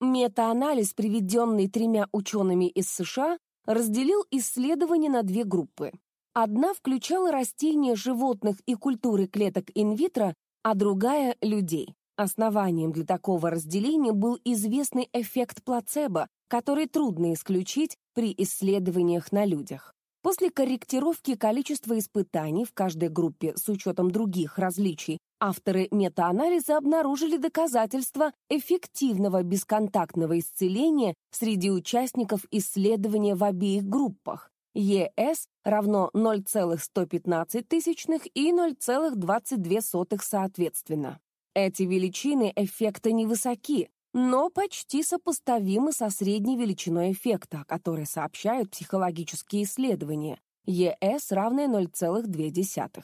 Метаанализ, приведенный тремя учеными из США, разделил исследования на две группы. Одна включала растения, животных и культуры клеток инвитро, а другая — людей. Основанием для такого разделения был известный эффект плацебо, который трудно исключить при исследованиях на людях. После корректировки количества испытаний в каждой группе с учетом других различий, авторы метаанализа обнаружили доказательства эффективного бесконтактного исцеления среди участников исследования в обеих группах. ЕС равно 0,115 тысячных и 0,22 соответственно. Эти величины эффекта невысоки, но почти сопоставимы со средней величиной эффекта, которые сообщают психологические исследования. ЕС равное 0,2.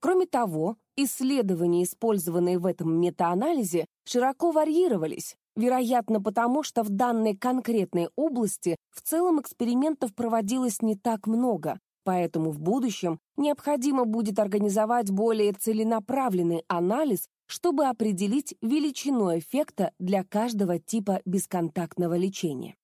Кроме того, исследования, использованные в этом метаанализе, широко варьировались, Вероятно, потому что в данной конкретной области в целом экспериментов проводилось не так много, поэтому в будущем необходимо будет организовать более целенаправленный анализ, чтобы определить величину эффекта для каждого типа бесконтактного лечения.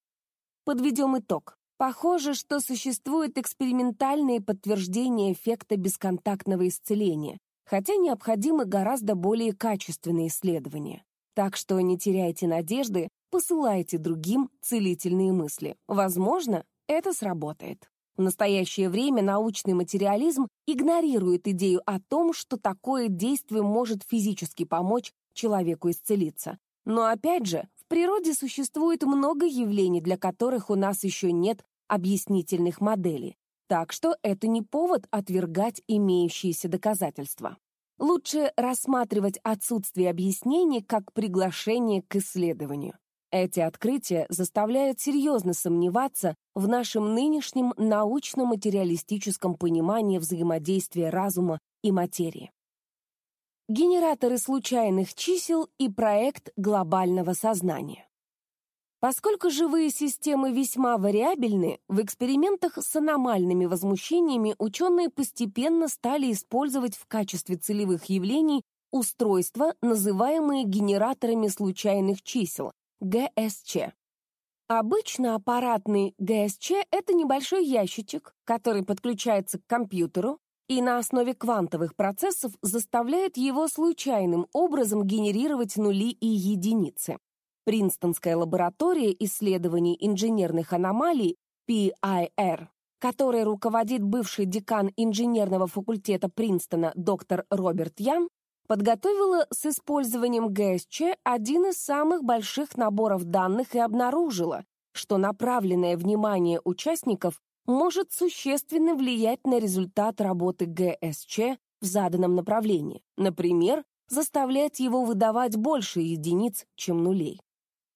Подведем итог. Похоже, что существуют экспериментальные подтверждения эффекта бесконтактного исцеления, хотя необходимы гораздо более качественные исследования. Так что не теряйте надежды, посылайте другим целительные мысли. Возможно, это сработает. В настоящее время научный материализм игнорирует идею о том, что такое действие может физически помочь человеку исцелиться. Но опять же, в природе существует много явлений, для которых у нас еще нет объяснительных моделей. Так что это не повод отвергать имеющиеся доказательства. Лучше рассматривать отсутствие объяснений как приглашение к исследованию. Эти открытия заставляют серьезно сомневаться в нашем нынешнем научно-материалистическом понимании взаимодействия разума и материи. Генераторы случайных чисел и проект глобального сознания. Поскольку живые системы весьма вариабельны, в экспериментах с аномальными возмущениями ученые постепенно стали использовать в качестве целевых явлений устройства, называемые генераторами случайных чисел, ГСЧ. Обычно аппаратный ГСЧ — это небольшой ящичек, который подключается к компьютеру и на основе квантовых процессов заставляет его случайным образом генерировать нули и единицы. Принстонская лаборатория исследований инженерных аномалий PIR, которой руководит бывший декан инженерного факультета Принстона доктор Роберт Ян, подготовила с использованием ГСЧ один из самых больших наборов данных и обнаружила, что направленное внимание участников может существенно влиять на результат работы ГСЧ в заданном направлении, например, заставлять его выдавать больше единиц, чем нулей.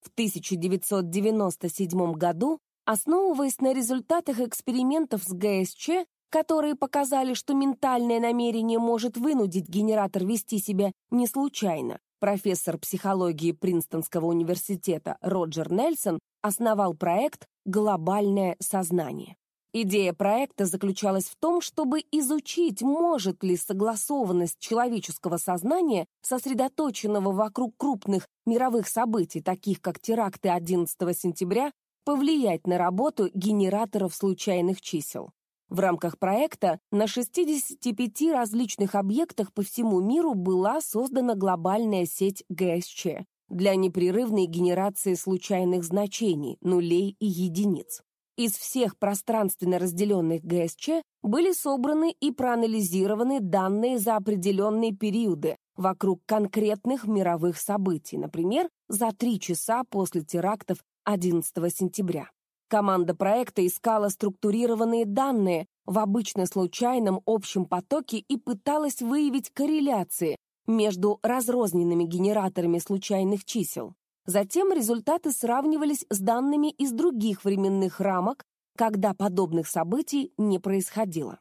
В 1997 году, основываясь на результатах экспериментов с ГСЧ, которые показали, что ментальное намерение может вынудить генератор вести себя не случайно, профессор психологии Принстонского университета Роджер Нельсон основал проект «Глобальное сознание». Идея проекта заключалась в том, чтобы изучить, может ли согласованность человеческого сознания, сосредоточенного вокруг крупных мировых событий, таких как теракты 11 сентября, повлиять на работу генераторов случайных чисел. В рамках проекта на 65 различных объектах по всему миру была создана глобальная сеть ГСЧ для непрерывной генерации случайных значений, нулей и единиц. Из всех пространственно разделенных ГСЧ были собраны и проанализированы данные за определенные периоды вокруг конкретных мировых событий, например, за три часа после терактов 11 сентября. Команда проекта искала структурированные данные в обычно случайном общем потоке и пыталась выявить корреляции между разрозненными генераторами случайных чисел. Затем результаты сравнивались с данными из других временных рамок, когда подобных событий не происходило.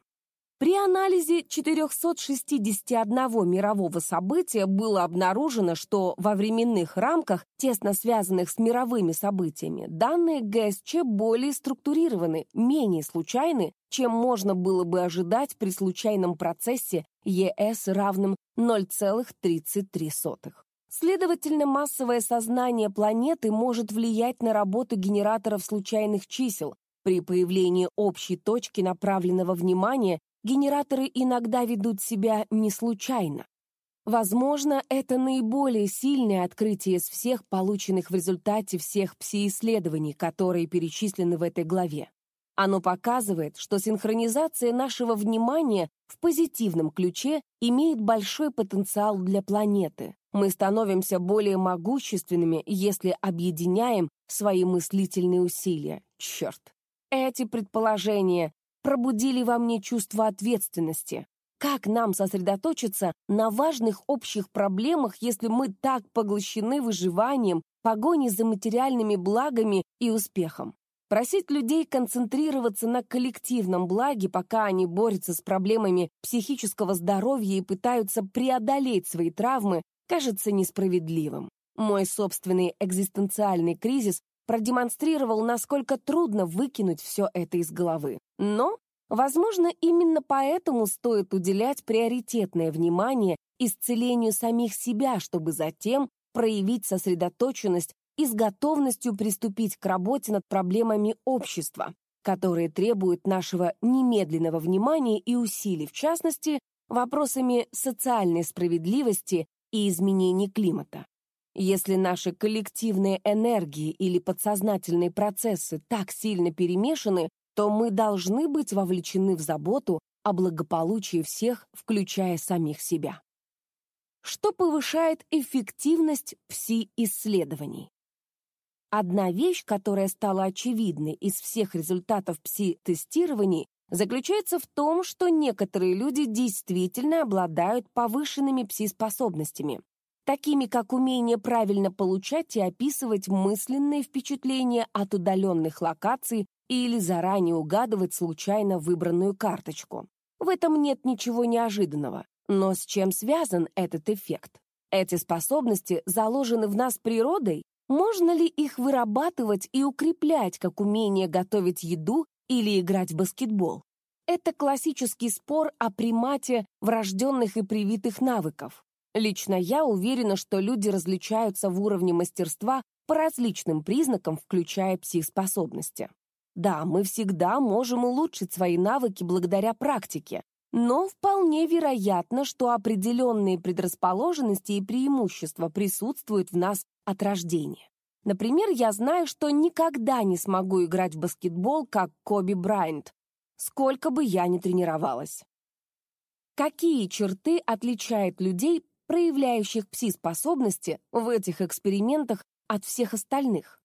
При анализе 461 мирового события было обнаружено, что во временных рамках, тесно связанных с мировыми событиями, данные ГСЧ более структурированы, менее случайны, чем можно было бы ожидать при случайном процессе ЕС равным 0,33. Следовательно, массовое сознание планеты может влиять на работу генераторов случайных чисел. При появлении общей точки направленного внимания генераторы иногда ведут себя не случайно. Возможно, это наиболее сильное открытие из всех полученных в результате всех пси-исследований, которые перечислены в этой главе. Оно показывает, что синхронизация нашего внимания в позитивном ключе имеет большой потенциал для планеты. Мы становимся более могущественными, если объединяем свои мыслительные усилия. Черт. Эти предположения пробудили во мне чувство ответственности. Как нам сосредоточиться на важных общих проблемах, если мы так поглощены выживанием, погоней за материальными благами и успехом? Просить людей концентрироваться на коллективном благе, пока они борются с проблемами психического здоровья и пытаются преодолеть свои травмы, кажется несправедливым. Мой собственный экзистенциальный кризис продемонстрировал, насколько трудно выкинуть все это из головы. Но, возможно, именно поэтому стоит уделять приоритетное внимание исцелению самих себя, чтобы затем проявить сосредоточенность и с готовностью приступить к работе над проблемами общества, которые требуют нашего немедленного внимания и усилий, в частности, вопросами социальной справедливости и изменений климата. Если наши коллективные энергии или подсознательные процессы так сильно перемешаны, то мы должны быть вовлечены в заботу о благополучии всех, включая самих себя. Что повышает эффективность пси-исследований? Одна вещь, которая стала очевидной из всех результатов пси-тестирований, заключается в том, что некоторые люди действительно обладают повышенными пси-способностями, такими как умение правильно получать и описывать мысленные впечатления от удаленных локаций или заранее угадывать случайно выбранную карточку. В этом нет ничего неожиданного. Но с чем связан этот эффект? Эти способности заложены в нас природой? Можно ли их вырабатывать и укреплять, как умение готовить еду или играть в баскетбол? Это классический спор о примате врожденных и привитых навыков. Лично я уверена, что люди различаются в уровне мастерства по различным признакам, включая психспособности. Да, мы всегда можем улучшить свои навыки благодаря практике, но вполне вероятно, что определенные предрасположенности и преимущества присутствуют в нас от рождения. Например, я знаю, что никогда не смогу играть в баскетбол, как Коби Брайант, сколько бы я ни тренировалась. Какие черты отличают людей, проявляющих пси-способности в этих экспериментах от всех остальных?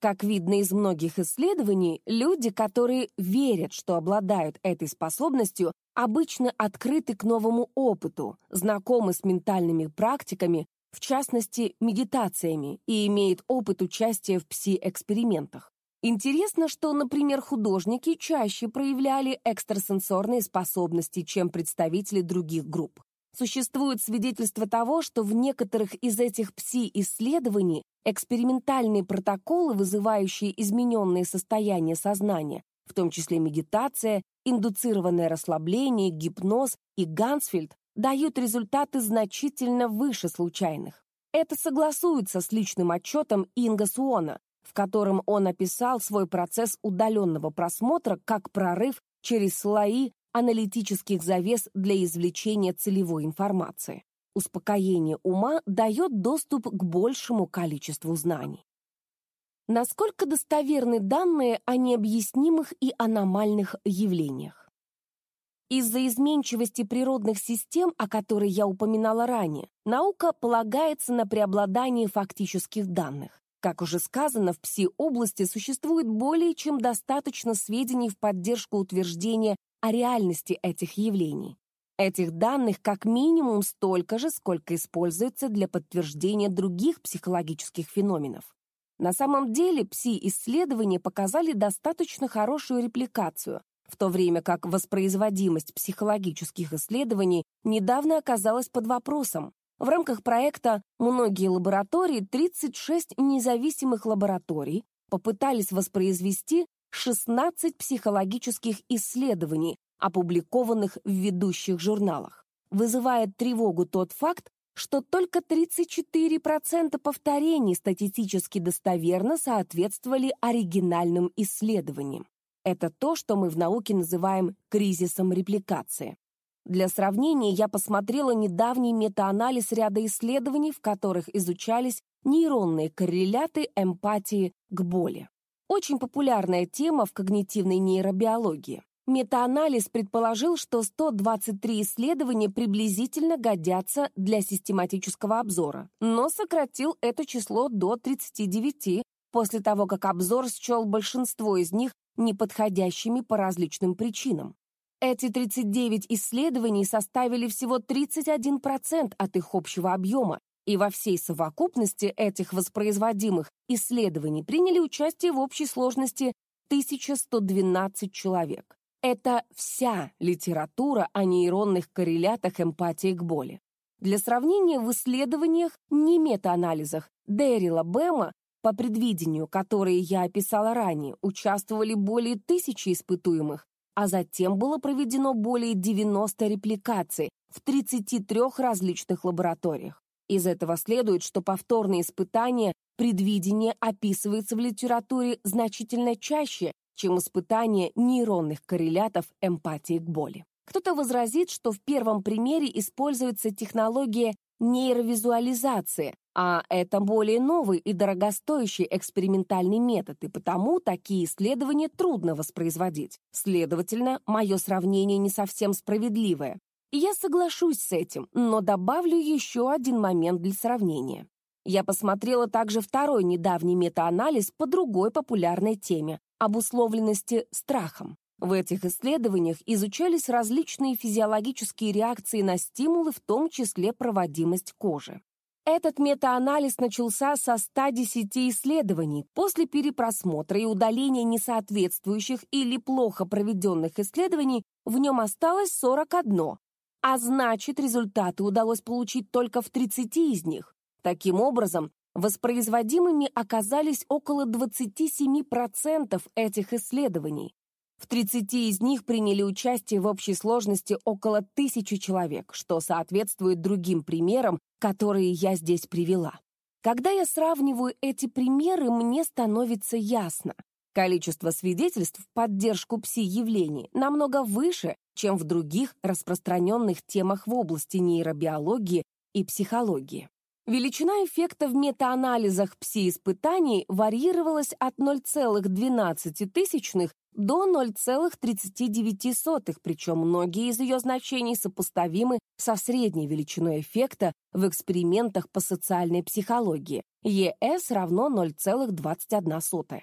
Как видно из многих исследований, люди, которые верят, что обладают этой способностью, обычно открыты к новому опыту, знакомы с ментальными практиками, в частности, медитациями, и имеют опыт участия в пси-экспериментах. Интересно, что, например, художники чаще проявляли экстрасенсорные способности, чем представители других групп. Существует свидетельство того, что в некоторых из этих пси-исследований экспериментальные протоколы, вызывающие измененные состояния сознания, в том числе медитация, индуцированное расслабление, гипноз и Гансфельд, дают результаты значительно выше случайных. Это согласуется с личным отчетом Инга Суона, в котором он описал свой процесс удаленного просмотра как прорыв через слои аналитических завес для извлечения целевой информации. Успокоение ума дает доступ к большему количеству знаний. Насколько достоверны данные о необъяснимых и аномальных явлениях? Из-за изменчивости природных систем, о которой я упоминала ранее, наука полагается на преобладание фактических данных. Как уже сказано, в пси-области существует более чем достаточно сведений в поддержку утверждения о реальности этих явлений. Этих данных как минимум столько же, сколько используется для подтверждения других психологических феноменов. На самом деле пси-исследования показали достаточно хорошую репликацию, в то время как воспроизводимость психологических исследований недавно оказалась под вопросом. В рамках проекта «Многие лаборатории» 36 независимых лабораторий попытались воспроизвести 16 психологических исследований, опубликованных в ведущих журналах. Вызывает тревогу тот факт, что только 34% повторений статистически достоверно соответствовали оригинальным исследованиям. Это то, что мы в науке называем кризисом репликации. Для сравнения я посмотрела недавний метаанализ ряда исследований, в которых изучались нейронные корреляты эмпатии к боли. Очень популярная тема в когнитивной нейробиологии. Метаанализ предположил, что 123 исследования приблизительно годятся для систематического обзора, но сократил это число до 39 после того, как обзор счел большинство из них неподходящими по различным причинам. Эти 39 исследований составили всего 31% от их общего объема, и во всей совокупности этих воспроизводимых исследований приняли участие в общей сложности 1112 человек. Это вся литература о нейронных коррелятах эмпатии к боли. Для сравнения, в исследованиях, не метаанализах, Дэрила Бэма, по предвидению, которые я описала ранее, участвовали более тысячи испытуемых, а затем было проведено более 90 репликаций в 33 различных лабораториях. Из этого следует, что повторные испытания предвидения описывается в литературе значительно чаще, чем испытание нейронных коррелятов эмпатии к боли. Кто-то возразит, что в первом примере используется технология нейровизуализации, а это более новый и дорогостоящий экспериментальный метод, и потому такие исследования трудно воспроизводить. Следовательно, мое сравнение не совсем справедливое. Я соглашусь с этим, но добавлю еще один момент для сравнения. Я посмотрела также второй недавний метаанализ по другой популярной теме – обусловленности страхом. В этих исследованиях изучались различные физиологические реакции на стимулы, в том числе проводимость кожи. Этот метаанализ начался со 110 исследований. После перепросмотра и удаления несоответствующих или плохо проведенных исследований в нем осталось 41, а значит, результаты удалось получить только в 30 из них. Таким образом, воспроизводимыми оказались около 27% этих исследований. В 30 из них приняли участие в общей сложности около тысячи человек, что соответствует другим примерам, которые я здесь привела. Когда я сравниваю эти примеры, мне становится ясно. Количество свидетельств в поддержку пси-явлений намного выше, чем в других распространенных темах в области нейробиологии и психологии. Величина эффекта в метаанализах пси-испытаний варьировалась от 0,12 до 0,39, причем многие из ее значений сопоставимы со средней величиной эффекта в экспериментах по социальной психологии. ЕС равно 0,21.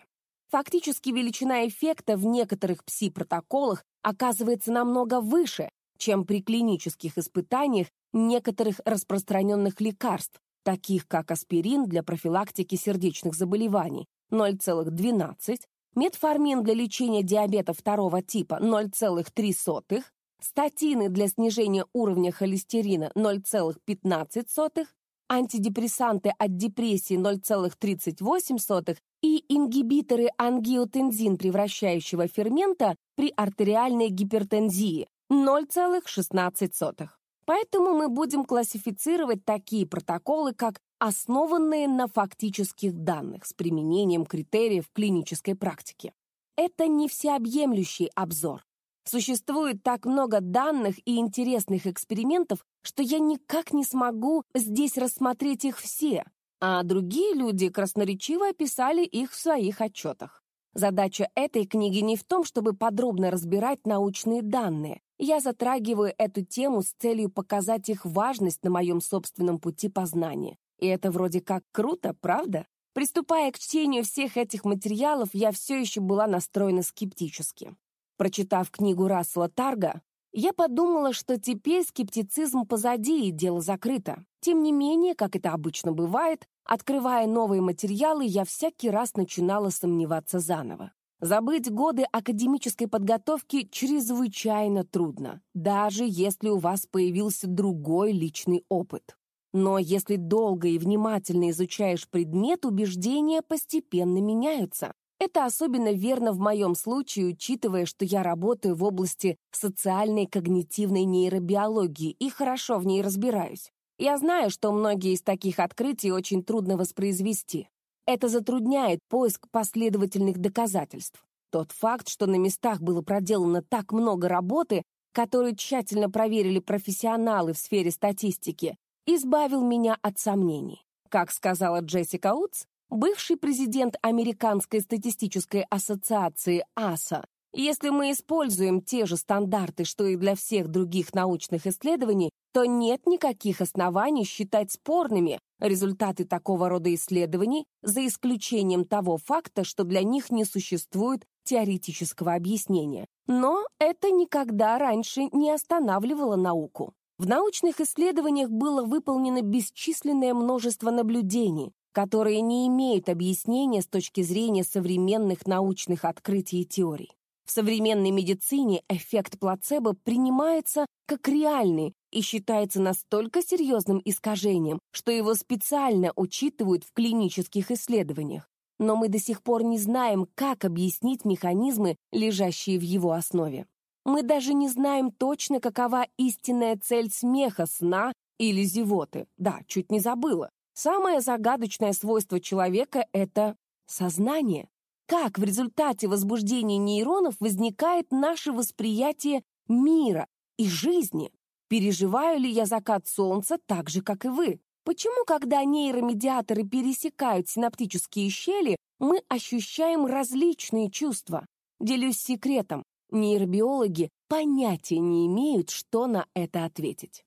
Фактически величина эффекта в некоторых пси-протоколах оказывается намного выше, чем при клинических испытаниях некоторых распространенных лекарств, таких как аспирин для профилактики сердечных заболеваний 0,12, метформин для лечения диабета второго типа 0,3, статины для снижения уровня холестерина 0,15, антидепрессанты от депрессии 0,38 и ингибиторы ангиотензин превращающего фермента при артериальной гипертензии 0,16. Поэтому мы будем классифицировать такие протоколы как основанные на фактических данных с применением критериев клинической практики. Это не всеобъемлющий обзор. Существует так много данных и интересных экспериментов, что я никак не смогу здесь рассмотреть их все, а другие люди красноречиво описали их в своих отчетах. Задача этой книги не в том, чтобы подробно разбирать научные данные, я затрагиваю эту тему с целью показать их важность на моем собственном пути познания. И это вроде как круто, правда? Приступая к чтению всех этих материалов, я все еще была настроена скептически. Прочитав книгу Рассела Тарга, я подумала, что теперь скептицизм позади и дело закрыто. Тем не менее, как это обычно бывает, открывая новые материалы, я всякий раз начинала сомневаться заново. Забыть годы академической подготовки чрезвычайно трудно, даже если у вас появился другой личный опыт. Но если долго и внимательно изучаешь предмет, убеждения постепенно меняются. Это особенно верно в моем случае, учитывая, что я работаю в области социальной когнитивной нейробиологии и хорошо в ней разбираюсь. Я знаю, что многие из таких открытий очень трудно воспроизвести. Это затрудняет поиск последовательных доказательств. Тот факт, что на местах было проделано так много работы, которую тщательно проверили профессионалы в сфере статистики, избавил меня от сомнений. Как сказала Джессика Утс, бывший президент Американской статистической ассоциации АСА, если мы используем те же стандарты, что и для всех других научных исследований, то нет никаких оснований считать спорными результаты такого рода исследований, за исключением того факта, что для них не существует теоретического объяснения. Но это никогда раньше не останавливало науку. В научных исследованиях было выполнено бесчисленное множество наблюдений, которые не имеют объяснения с точки зрения современных научных открытий и теорий. В современной медицине эффект плацебо принимается как реальный и считается настолько серьезным искажением, что его специально учитывают в клинических исследованиях. Но мы до сих пор не знаем, как объяснить механизмы, лежащие в его основе. Мы даже не знаем точно, какова истинная цель смеха, сна или зевоты. Да, чуть не забыла. Самое загадочное свойство человека — это сознание. Как в результате возбуждения нейронов возникает наше восприятие мира и жизни? Переживаю ли я закат солнца так же, как и вы? Почему, когда нейромедиаторы пересекают синаптические щели, мы ощущаем различные чувства? Делюсь секретом. Нейробиологи понятия не имеют, что на это ответить.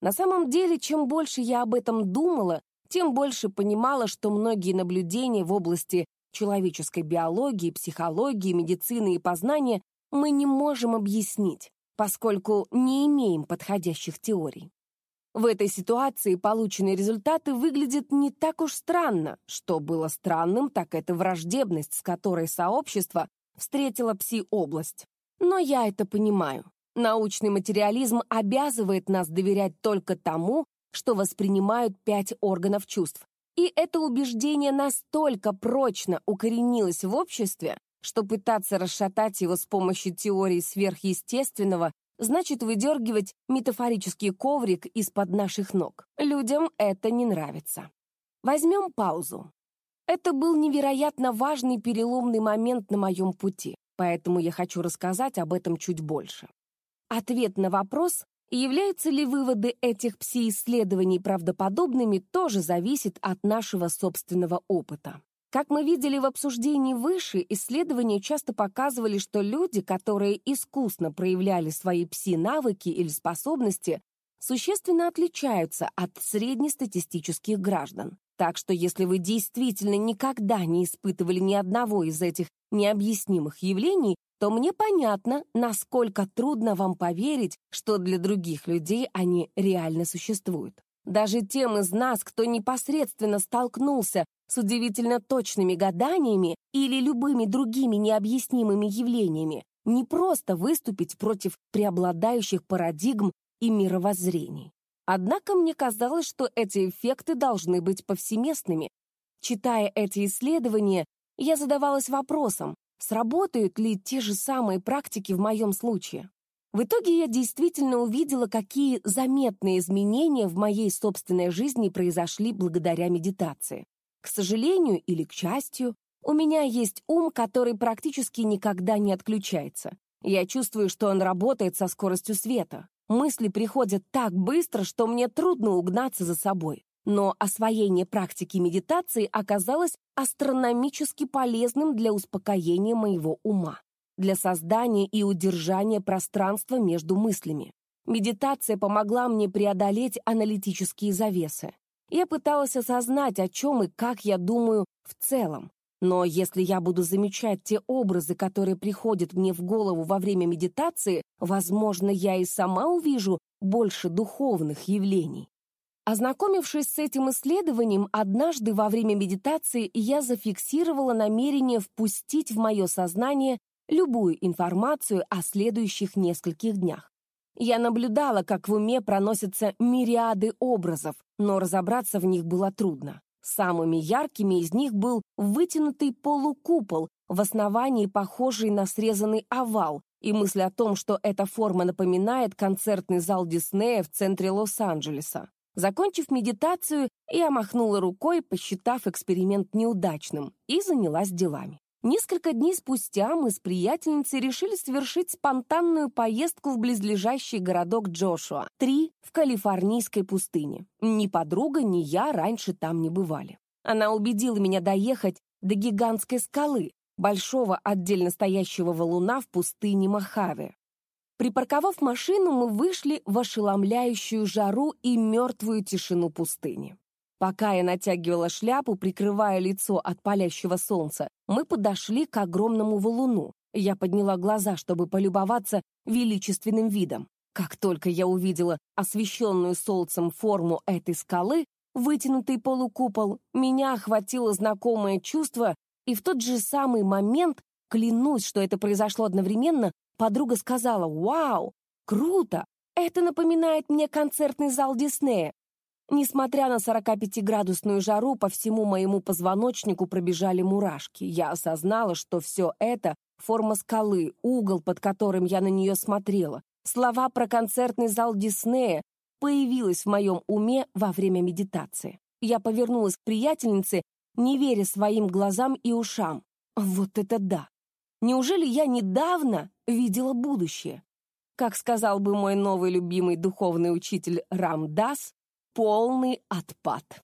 На самом деле, чем больше я об этом думала, тем больше понимала, что многие наблюдения в области человеческой биологии, психологии, медицины и познания мы не можем объяснить, поскольку не имеем подходящих теорий. В этой ситуации полученные результаты выглядят не так уж странно. Что было странным, так это враждебность, с которой сообщество встретило пси-область. Но я это понимаю. Научный материализм обязывает нас доверять только тому, что воспринимают пять органов чувств. И это убеждение настолько прочно укоренилось в обществе, что пытаться расшатать его с помощью теории сверхъестественного значит выдергивать метафорический коврик из-под наших ног. Людям это не нравится. Возьмем паузу. Это был невероятно важный переломный момент на моем пути, поэтому я хочу рассказать об этом чуть больше. Ответ на вопрос, являются ли выводы этих пси-исследований правдоподобными, тоже зависит от нашего собственного опыта. Как мы видели в обсуждении выше, исследования часто показывали, что люди, которые искусно проявляли свои пси-навыки или способности, существенно отличаются от среднестатистических граждан. Так что если вы действительно никогда не испытывали ни одного из этих необъяснимых явлений, то мне понятно, насколько трудно вам поверить, что для других людей они реально существуют. Даже тем из нас, кто непосредственно столкнулся с удивительно точными гаданиями или любыми другими необъяснимыми явлениями, не просто выступить против преобладающих парадигм и мировоззрений. Однако мне казалось, что эти эффекты должны быть повсеместными. Читая эти исследования, я задавалась вопросом, сработают ли те же самые практики в моем случае. В итоге я действительно увидела, какие заметные изменения в моей собственной жизни произошли благодаря медитации. К сожалению или к счастью, у меня есть ум, который практически никогда не отключается. Я чувствую, что он работает со скоростью света. Мысли приходят так быстро, что мне трудно угнаться за собой. Но освоение практики медитации оказалось астрономически полезным для успокоения моего ума, для создания и удержания пространства между мыслями. Медитация помогла мне преодолеть аналитические завесы. Я пыталась осознать, о чем и как я думаю в целом. Но если я буду замечать те образы, которые приходят мне в голову во время медитации, возможно, я и сама увижу больше духовных явлений. Ознакомившись с этим исследованием, однажды во время медитации я зафиксировала намерение впустить в мое сознание любую информацию о следующих нескольких днях. Я наблюдала, как в уме проносятся мириады образов, но разобраться в них было трудно. Самыми яркими из них был вытянутый полукупол, в основании похожий на срезанный овал, и мысль о том, что эта форма напоминает концертный зал Диснея в центре Лос-Анджелеса. Закончив медитацию, я махнула рукой, посчитав эксперимент неудачным, и занялась делами. Несколько дней спустя мы с приятельницей решили совершить спонтанную поездку в близлежащий городок Джошуа, три в калифорнийской пустыне. Ни подруга, ни я раньше там не бывали. Она убедила меня доехать до гигантской скалы, большого отдельно стоящего валуна в пустыне Мохаве. Припарковав машину, мы вышли в ошеломляющую жару и мертвую тишину пустыни. Пока я натягивала шляпу, прикрывая лицо от палящего солнца, мы подошли к огромному валуну. Я подняла глаза, чтобы полюбоваться величественным видом. Как только я увидела освещенную солнцем форму этой скалы, вытянутый полукупол, меня охватило знакомое чувство, и в тот же самый момент, клянусь, что это произошло одновременно, подруга сказала «Вау! Круто! Это напоминает мне концертный зал Диснея. Несмотря на 45-градусную жару, по всему моему позвоночнику пробежали мурашки. Я осознала, что все это — форма скалы, угол, под которым я на нее смотрела. Слова про концертный зал Диснея появилась в моем уме во время медитации. Я повернулась к приятельнице, не веря своим глазам и ушам. Вот это да! Неужели я недавно видела будущее? Как сказал бы мой новый любимый духовный учитель Рамдас, полный отпад.